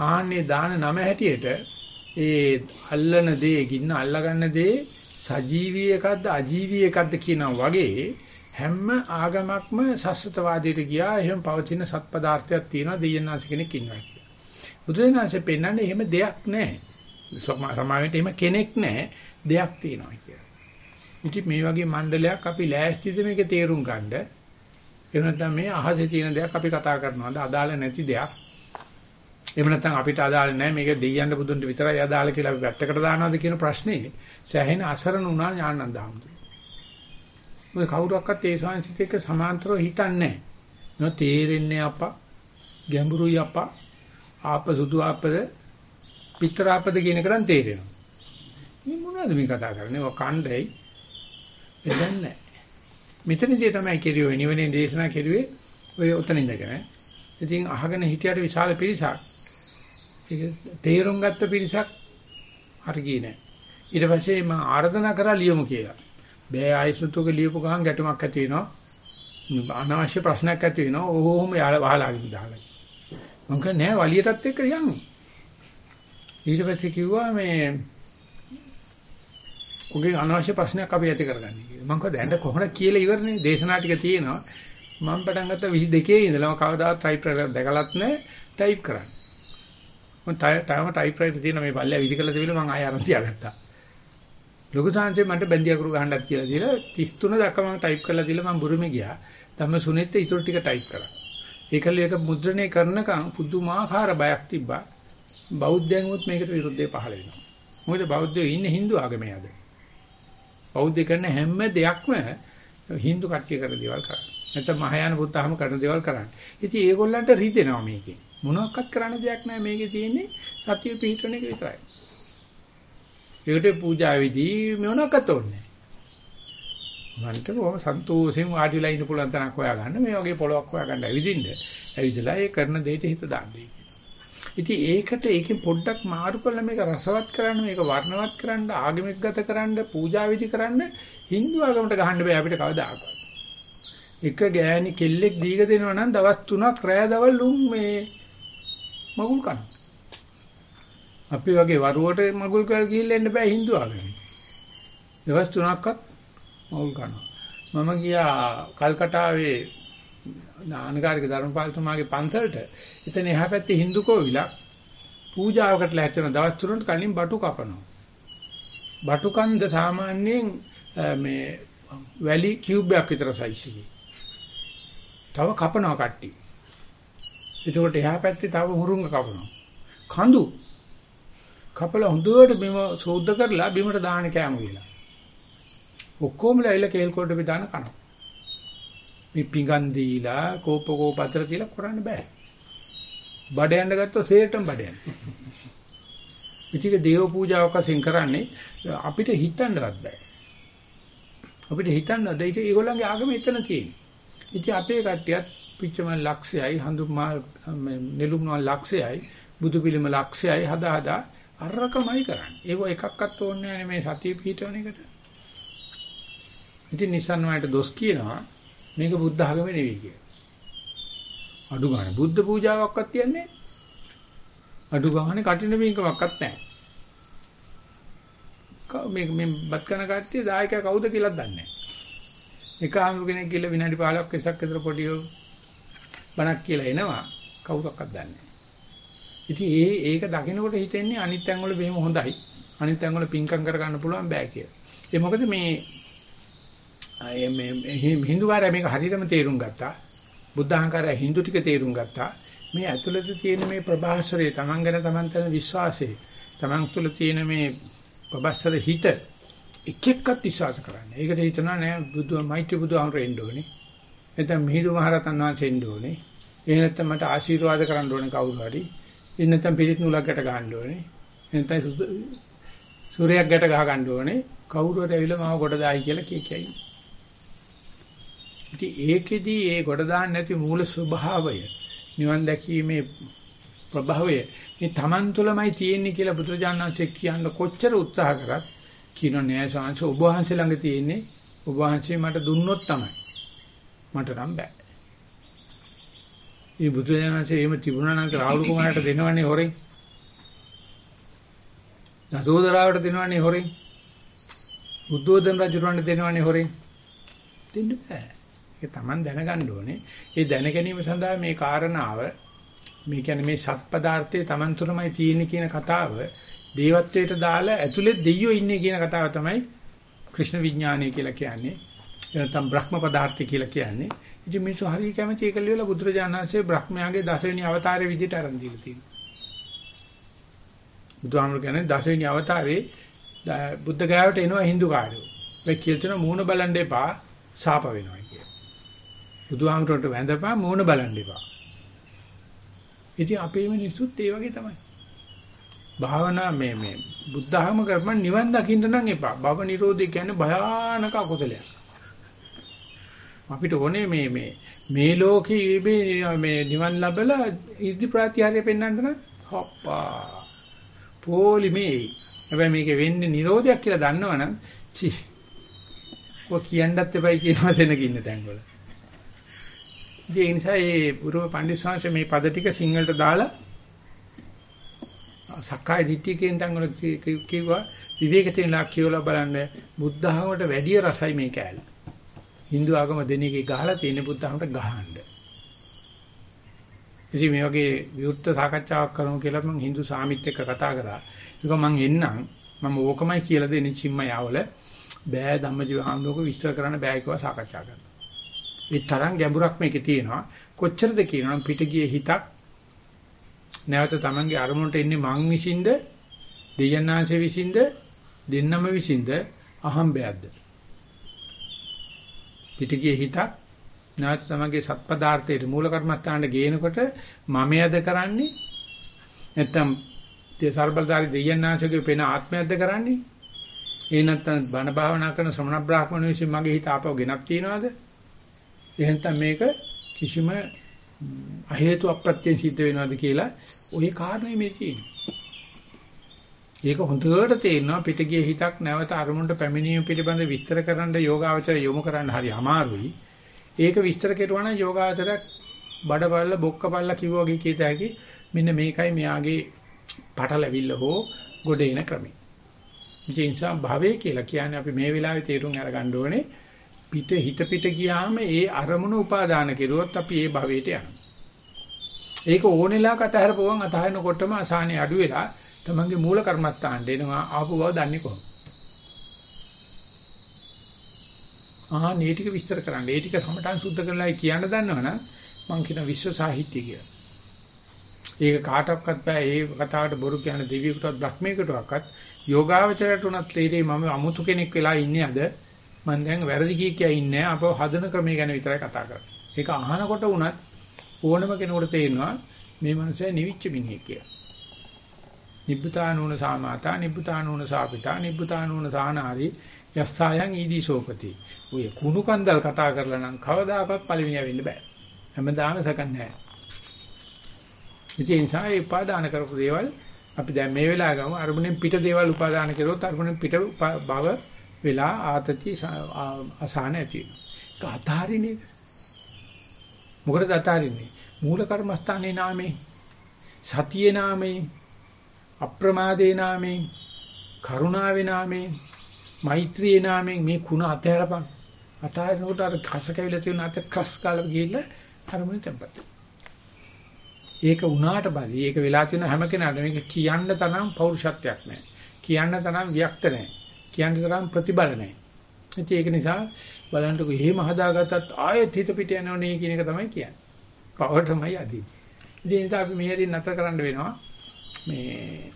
[SPEAKER 1] ආන්නේ දාන නම හැටියට ඒ අල්ලන දේ ගින්න අල්ලගන්න දේ සජීවී එකක්ද අජීවී එකක්ද කියනවා වගේ හැම ආගමක්ම සස්තවාදයට ගියා එහෙම පවතින සත්පදාර්ථයක් තියෙනවා දෙයන්නාස කෙනෙක් ඉන්නවා කියලා. බුදුරජාණන්සේ පෙන්වන්නේ එහෙම දෙයක් නැහැ. සමාවෙට එහෙම කෙනෙක් නැහැ දෙයක් තියෙනවා කියලා. ඉතින් මේ වගේ මණ්ඩලයක් අපි ලෑස්තිද මේක තේරුම් ගන්න. එහෙම නැත්නම් මේ අහසේ තියෙන දෙයක් අපි කතා කරනවාද අදාළ නැති දෙයක්. එහෙම නැත්නම් අපිට අදාළ නැහැ මේක දෙයියන්ට බුදුන්ට විතරයි අදාළ කියලා අපි පැත්තකට දානවාද කියන ප්‍රශ්නේ සෑහෙන අසරණ වුණා ඥානන්ද හාමුදුරුවෝ. මොකද කවුරක්වත් ඒ ස්වාමීන් එක්ක සමාන්තරව හිතන්නේ නැහැ. නෝ තේරෙන්නේ අප්පා ගැඹුරුයි අප්පා ආප සුදු ආපද පිටරාපද කියන එක නම් තේරෙනවා. මේ මොනවද මේ කතා කරන්නේ? ඔය කණ්ඩයි එදන්නේ. මෙතනදී තමයි කෙරුවේ නිවනේ දේශනා කෙරුවේ ඔය උතන ඉඳගෙන. ඉතින් අහගෙන හිටියට විශාල පිරිසක් ඒක තේරුම් ගත්ත පිරිසක් හරි ගියේ නෑ. ඊට පස්සේ මම ආර්දනා කරා ලියමු කියලා. බෑ ආයසුතුක ලියපු ගමන් ගැටුමක් ඇති වෙනවා. අනවශ්‍ය ප්‍රශ්නයක් ඇති වෙනවා. ඕහොම යාල වහලාගෙන දාලා. මම කියන්නේ නෑ වලියටත් එක්ක යන්නේ. ඊට පස්සේ කිව්වා මේ උගේ අනවශ්‍ය ප්‍රශ්නයක් අපි ඇති කරගන්නේ කියලා. මම කිව්වා දැන් කොහොමද කියලා ඉවරනේ දේශනා ටික තියෙනවා. මම පටන් ගත්තා 22 ඉඳලා මම කවදාවත් ටයිප්‍රයිටර් දැකලත් නැහැ ටයිප් කරන්න. මම තාම ටයිප්‍රයිටර් තියෙන මේ පල්ලෙය විසි කළා තිබිලා මම ආය අරන් තියාගත්තා. ලොකු සංජය මන්ට බැඳිය කරු ගහන්නත් කියලා දීලා 33 දක්වා මම ටයිප් කරලා දීලා මම බුරුමේ ගියා. ධම්ම සුනෙත් ඊටු ටික ටයිප් කරා. ඒකල එක මුද්‍රණය කරනකම් පුදුමාකාර බයක් තිබ්බා. බෞද්ධයන් උත් මේකට විරුද්ධව පහළ වෙනවා. මොකද බෞද්ධයෝ ඉන්නේ Hindu ආගමේ අද. බෞද්ධ කරන හැම දෙයක්ම Hindu කට්ටිය කරන දේවල් කරන්නේ. නැත්නම් මහායාන බුද්ධහම කරන දේවල් කරන්නේ. ඉතින් ඒගොල්ලන්ට රිදෙනවා මේකෙන්. මොනවත් කරන්න දෙයක් නැහැ මේකේ තියෙන්නේ සතිය පිහිටවන එක විතරයි. ඒකට පූජා විදි මොනවත් ඕනේ මන්ට කොහොම සන්තෝෂයෙන් වාඩිලා ඉන්න පුළුවන් තරක් හොයාගන්න මේ වගේ පොලොක් හොයාගන්න ඇවිදින්න. ඇවිදලා ඒ කරන දෙයට හිත දාන්නේ. ඉතින් ඒකට ඒකෙන් පොඩ්ඩක් මාරු කරලා මේක රසවත් කරන්න මේක වර්ණවත් කරන්න ආගමික ගත කරන්න පූජා විදි කරන්න Hindu ආගමට ගහන්න බෑ අපිට කවදාකවත්. එක ගෑණි කෙල්ලෙක් දීග දෙනවා නම් දවස් 3ක් රෑ දවල් උන් මේ මගුල් කන. අපි වගේ වරුවට මගුල් කල් ගිහිල්ලා එන්න බෑ Hindu ආගමේ. දවස් 3ක්වත් මගුල් කනවා. මම ගියා කල්කටාවේ නානකාරික ධර්මපාලතුමාගේ පන්සලට. එතන එහා පැත්තේ Hindu කෝවිලක් පූජාවකට ලැහැත්වෙන දවස් තුනකට කලින් බටු කපනවා. බටු කන්ද සාමාන්‍යයෙන් මේ වැලි කියුබ් එකක් විතර සයිස් එකේ. තව කපනවා කට්ටි. එතකොට එහා පැත්තේ තව හුරුංග කපනවා. කඳු කපලා හොඳට බිම සෝද්ද කරලා බිමට දාන කෑම කියලා. ඔක්කොම ලැයිලා කේල් කොට බෙදාන කනවා. මේ පිඟන් දීලා කෝප කෝප අතර තියලා කරන්න බෑ. බඩ යන්න ගත්තොත් සේරටම බඩ යන. ඉතින් දේව පූජාවක් වශයෙන් කරන්නේ අපිට හිතන්නවත් බෑ. අපිට හිතන්නද ඒක ඒගොල්ලන්ගේ ආගම එතන තියෙන්නේ. ඉතින් අපේ කට්ටියත් පිච්චම ලක්ෂයයි හඳුමා නෙළුම්නවා ලක්ෂයයි බුදු පිළිම ලක්ෂයයි හදා හදා අරකමයි කරන්නේ. ඒක එකක්වත් ඕනේ නැහැ මේ සතිය පිහිටවන එකට. ඉතින් Nissan වලට දොස් කියනවා මේක බුද්ධ ආගම නෙවෙයි කියලා. අඩු ගන්න බුද්ධ පූජාවක්වත් තියන්නේ අඩු ගානේ කටින බින්කමක්වත් නැහැ. මේ මේ බත් කන කට්ටිය දායකයා කවුද කියලා දන්නේ නැහැ. එක ආමු කෙනෙක් කියලා විනාඩි 15ක් එසක් විතර පොඩි බණක් කියලා එනවා කවුරක්වත් දන්නේ නැහැ. ඉතින් ඒ ඒක දකිනකොට හිතෙන්නේ අනිත් තැන් වල මෙහෙම හොඳයි. අනිත් තැන් වල පිංකම් කර ගන්න පුළුවන් බෑ කියලා. ඒ මොකද මේ මේ හින්දු කාර්යය මේක හරියටම තේරුම් ගත්තා. බුද්ධ අහංකාරය හින්දු ටික තේරුම් ගත්තා. මේ ඇතුළත තියෙන මේ ප්‍රභාස්වරයේ Taman ගැන Taman තන විශ්වාසය, Taman තුළ තියෙන මේ ප්‍රභාස්වර හිත එක එක්කත් විශ්වාස කරන්නේ. ඒකට හිතනවා නෑ බුදු මෛත්‍රී බුදුහාමර එන්න ඕනේ. නැත්නම් මිහිඳු මහරතන් වහන්සේ එන්න ඕනේ. එහෙ නැත්නම් මට ආශිර්වාද කරන්න ඕනේ කවුරු හරි. එහෙ නැත්නම් පිළිත් නූලක් ගැට ගන්න ඕනේ. නැත්නම් සූර්යයක් ගැට ගහ ගන්න ඕනේ. කවුරු හරි ඇවිල්ලා මාව කොට දායි කියලා කිය කියයි. ඉතින් ඒකෙදි ඒ කොට දාන්න නැති මූල ස්වභාවය නිවන් දැකීමේ ප්‍රභවය මේ Taman තුලමයි තියෙන්නේ කියලා බුදුරජාණන් වහන්සේ කියන්න කොච්චර උත්සාහ කරත් කියන නෑ සාංශ ඔබ වහන්සේ ළඟ තියෙන්නේ ඔබ වහන්සේ මට දුන්නොත් තමයි මට නම් බෑ. මේ බුදුරජාණන්සේ එහෙම තිබුණා නම් රාහුල කුමාරට දෙනවනේ හොරෙන්. දසෝදරාවට දෙනවනේ හොරෙන්. බුද්ධෝදන රජුරවන්ට දෙනවනේ හොරෙන්. දෙන්න බෑ. ඒක Taman දැනගන්න ඕනේ. ඒ දැන ගැනීම සඳහා මේ කාරණාව මේ කියන්නේ මේ සත්පදාර්ථයේ Taman තුරමයි තියෙන්නේ කියන කතාව දේවත්වයට දාලා ඇතුලේ දෙයියෝ ඉන්නේ කියන කතාව තමයි කෘෂ්ණ විඥානය කියලා කියන්නේ. එනතම් බ්‍රහ්ම පදාර්ථය කියලා කියන්නේ. ඉතින් මිනිස්සු හරිය කැමති ඒක ලියලා බුදුරජාණන් වහන්සේ බ්‍රහ්මයාගේ දසවෙනි අවතාරයේ විදිහට අරන් දීලා තියෙනවා. බුදුහාමුදුරු කියන්නේ දසවෙනි අවතාරයේ බුද්ධ ගාවට එනවා Hindu කාර්යෝ. මේ කියලා තියෙන මූණ බලන් දෙපා සාප වෙනවා කිය. බුදුහාමුදුරන්ට වැඳපා මූණ බලන් දෙපා. ඉතින් අපේ මිනිස්සුත් ඒ වගේ තමයි. භාවනා මේ මේ බුද්ධහම කරපන් නිවන් දකින්න නම් එපා. භව නිරෝධය කියන්නේ භයානක අකුසලයක්. අපිට ඕනේ මේ මේ මේ ලෝකේ මේ නිවන් ලැබලා ඉර්ධි ප්‍රත්‍යහාරය පෙන්වන්න නම් හොප්පා. පොලිමේ. හැබැයි මේක වෙන්නේ නිරෝධයක් කියලා දන්නවනම් චි. ඔය කියන්නත් එපයි කියනවා දෙනකින්න තැන්වල. ඒ නිසා මේ පුරව පඬිස්සංශ මේ පද ටික සිංහලට දාලා සක්කාය දිට්ඨිය කියන තැන් වල කිව්වා විවේක තියෙනලා කියවලා බලන්න බුද්ධ ආගමට වැඩි රසයි මේ කෑල්ල. Hindu ආගම දෙනේකේ ගහලා තියෙන බුද්ධ ආගමට ගහන්න. ඉතින් මේ වගේ විවෘත සාකච්ඡාවක් කරමු කියලා මම Hindu සාමිත් එක්ක කතා කරා. ඒක මම එන්නම් මම ඕකමයි කියලා දෙන්නේ චිම්මයාවල බෑ ධම්මජීව ආන්දෝක විස්තර කරන්න බෑ කියලා සාකච්ඡා කරනවා. ඒ තරම් ගැඹුරක් මේකේ තියෙනවා. කොච්චරද කියනවා පිට ගියේ හිතක් නැවත Tamange අරමුණට එන්නේ මං විසින්ද දෙයන්නාංශ විසින්ද දෙන්නම විසින්ද අහම්බයක්ද පිට ගියේ හිතක් නැවත Tamange සත්පදාර්ථයේ මූල කර්මස්ථානට ගේනකොට මමයද කරන්නේ? නැත්තම් ඒ සර්බලදාරි දෙයන්නාංශගේ පෙන ආත්මයක්ද කරන්නේ? ඒ නැත්තම් බණ භාවනා කරන ශ්‍රමණ බ්‍රාහ්මණ විසින් මගේ හිත ආපහු ගෙනත් තියනවාද? එහෙනම් මේක කිසිම අහේතු අප්‍රත්‍යයෙන් සිද්ධ වෙනවද කියලා ওই කාරණේ මේ තියෙන්නේ. ඒක හොඳට තේරෙනවා පිටගිය හිතක් නැවත අරමුණට පැමිණීම පිළිබඳ විස්තර කරන්න යෝගාවචර යොමු කරන්න හරි අමාරුයි. ඒක විස්තර කෙරුවා නම් යෝගාවචරයක් බඩපල්ල බොක්කපල්ල කිව්වා වගේ කීත හැකි මෙන්න මේකයි මෙයාගේ පටලැවිල්ල හෝ ගොඩ එන ක්‍රමය. ඒ නිසා භවය කියලා කියන්නේ අපි මේ වෙලාවේ තේරුම් අරගන්න ඕනේ පිට හිත පිට ගියාම ඒ අරමුණ උපාදාන කෙරුවොත් අපි ඒ භවයට යනවා. ඒක ඕනෙලා කතහරපුවන් අතහරිනකොටම අසහනේ අඩු වෙලා තමන්ගේ මූල කර්මත්තාන්ට එනවා ආපු බව දන්නේ කොහොමද? ආ මේ ටික විස්තර කරන්න. ඒ ටික සමටන් සුද්ධ කරලායි කියන්න දන්නවනම් මං කියන විශ්ව සාහිත්‍ය කියලා. ඒක කාටවත් බෑ ඒ කතාවට බොරු කියන දෙවියෙකුටවත් බ්‍රහ්මයකටවත් යෝගාවචරයට උනත් තේරෙයි මම අමුතු කෙනෙක් වෙලා ඉන්නේ අද මම දැන් වැරදි කී කිය ඉන්නේ අපව හදන ක්‍රමය ගැන විතරයි කතා කරන්නේ. ඒක අහනකොට උනත් ඕනම කෙනෙකුට තේරෙනවා මේ මනුස්සයා නිවිච්ච මිනිහෙක් කියලා. නිබ්බුතානූන සාමාතා නිබ්බුතානූන සාපිතා නිබ්බුතානූන සානාරි යස්සයන් ඊදී සෝපති. ඔය කුණු කන්දල් කතා කරලා නම් කවදාකවත් පළවෙනිය වෙන්න බෑ. හැමදාම සකන් නැහැ. ඉතින් ඒ උපාදාන කරපු දේවල් අපි දැන් මේ වෙලාව ගමු අරමුණෙන් පිට දේවල් උපාදාන කරොත් අරමුණෙන් පිට බව වෙලා ආතති අසහන ඇති වෙනවා. ඒක අතාරින්නේ. මොකටද අතාරින්නේ? මූල කර්මස්ථානයේ නාමේ සතියේ නාමේ අප්‍රමාදේ නාමේ කරුණාවේ නාමේ මෛත්‍රියේ නාමෙන් මේ කුණ අතහැරපන්. අතහැරනකොට අර කස කැවිලා තියෙන අත කස් කාලා ගිහිල්ලා අරමුණ tempat. ඒක උනාට පස්සේ ඒක වෙලා තියෙන හැම කෙනාටම මේක කියන්න තරම් පෞරුෂත්වයක් නැහැ. කියන්න තරම් වික්ත නැහැ. කියන්න තරම් ප්‍රතිබල නැහැ. ඒක නිසා බලන්නකො එහෙම හදාගත්තත් ආයෙත් හිත පිට යනවනේ කියන එක තමයි කියන්නේ. පවරටමයි අදින්නේ. ඒ නිසා අපි මෙහෙරින් නැතර කරන්න වෙනවා. මේ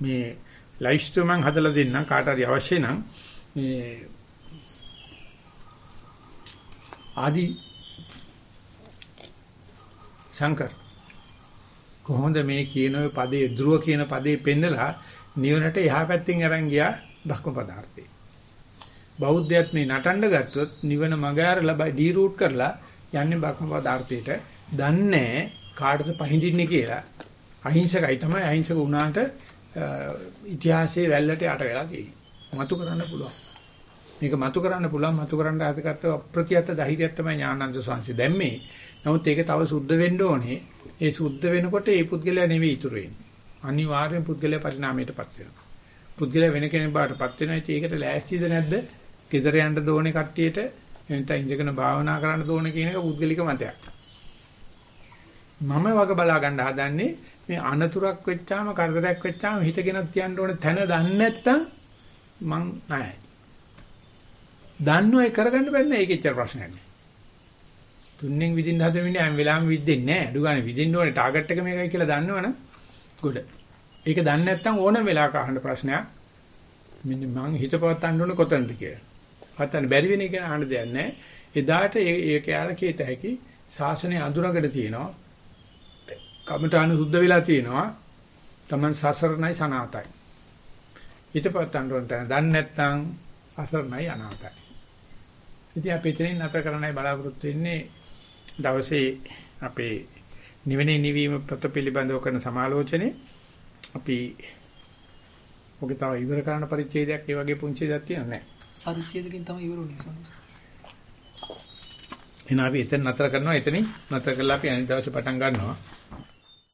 [SPEAKER 1] මේ ලයිව් ස්ට්‍රීම් මම හදලා දෙන්නම් කාට හරි අවශ්‍ය නම් මේ ආදි සංකර් කොහොමද මේ කියන ඔය පදේ ධ්‍රුව කියන පදේ පෙන්නලා නිවනට එහා පැත්තෙන් අරන් ගියා භක්ම පදාර්ථේ. බෞද්ධයත් මේ නටන්න ගත්තොත් නිවන මග ඇරලා ඩී රූට් කරලා යන්නේ භක්ම පදාර්ථයට දන්නේ කාටද පහඳින්නේ කියලා. අහිංසකයි තමයි අහිංසක වුණාට ඉතිහාසයේ වැල්ලට යට වෙලා තියෙන්නේ. මතු කරන්න පුළුවන්. මේක මතු කරන්න පුළුවන් මතු කරන්න හදගත්ත අප්‍රතියත් ධෛර්යයක් තමයි ඥානන්ද සංසි දැම්මේ. නමුත් ඒක තව සුද්ධ වෙන්න ඕනේ. ඒ සුද්ධ වෙනකොට ඒ පුද්ගලයා නෙවෙයි ඉතුරු වෙන්නේ. අනිවාර්යෙන් පුද්ගලයා පරිණාමයටපත් වෙනවා. පුද්ගලයා වෙන කෙනෙක් බාටපත් වෙනවා. ඉතින් ඒකට ලෑස්තිද නැද්ද? ගෙදර යන්න දෝනේ කට්ටියට එතන ඉඳගෙන භාවනා කරන්න දෝනේ කියන එක පුද්ගලික මතයක්. මම වග බලා ගන්න හදන්නේ මේ අනතුරක් වෙච්චාම කරදරයක් වෙච්චාම හිතගෙනත් තියන්න ඕනේ තැන දන්නේ නැත්තම් මං නැහැ. දන්නව ඒ කරගන්න බැන්නේ ඒක එච්චර ප්‍රශ්නයක් නෑ. තුන්ෙන් විදින්න හදමින්නේ හැම වෙලාවෙම විද්දෙන්නේ නැහැ. අඩු ගන්න විදින්න ඕනේ ටාගට් එක මේකයි කියලා දන්නවනම් ගොඩ. ඒක දන්නේ නැත්නම් ඕනම වෙලාවක අහන්න ප්‍රශ්නයක්. මෙන්න මං හිතපවත් ගන්න ඕනේ කොතනද කියලා. හතන බැරි වෙන එක අහන්න දෙයක් නැහැ. එදාට ඒක යාර කීත හැකි ශාසනය අඳුරකට තියෙනවා. කමඨාන සුද්ධ වෙලා තියෙනවා. Taman සසරණයි සනාතයි. හිතපවත් ගන්න ඕනේ තැන දන්නේ නැත්නම් අසරණයි අනාතයි. ඉතින් අපි එතනින් නැතර කරන්නයි බලාපොරොත්තු වෙන්නේ දවසේ අපේ නිවෙනේ නිවීම ප්‍රතිපිලිබඳව කරන සමාලෝචනේ අපි ඔගේ තව ඉවර කරන පරිච්ඡේදයක් ඒ වගේ පුංචි දෙයක් තියෙනවා නෑ.
[SPEAKER 2] පරිච්ඡේදකින් තමයි ඉවර වුනේ සමහර.
[SPEAKER 1] එහෙනම් අපි එතන නතර කරනවා එතනින් නතර කරලා අපි අනිත් දවසේ පටන් ගන්නවා.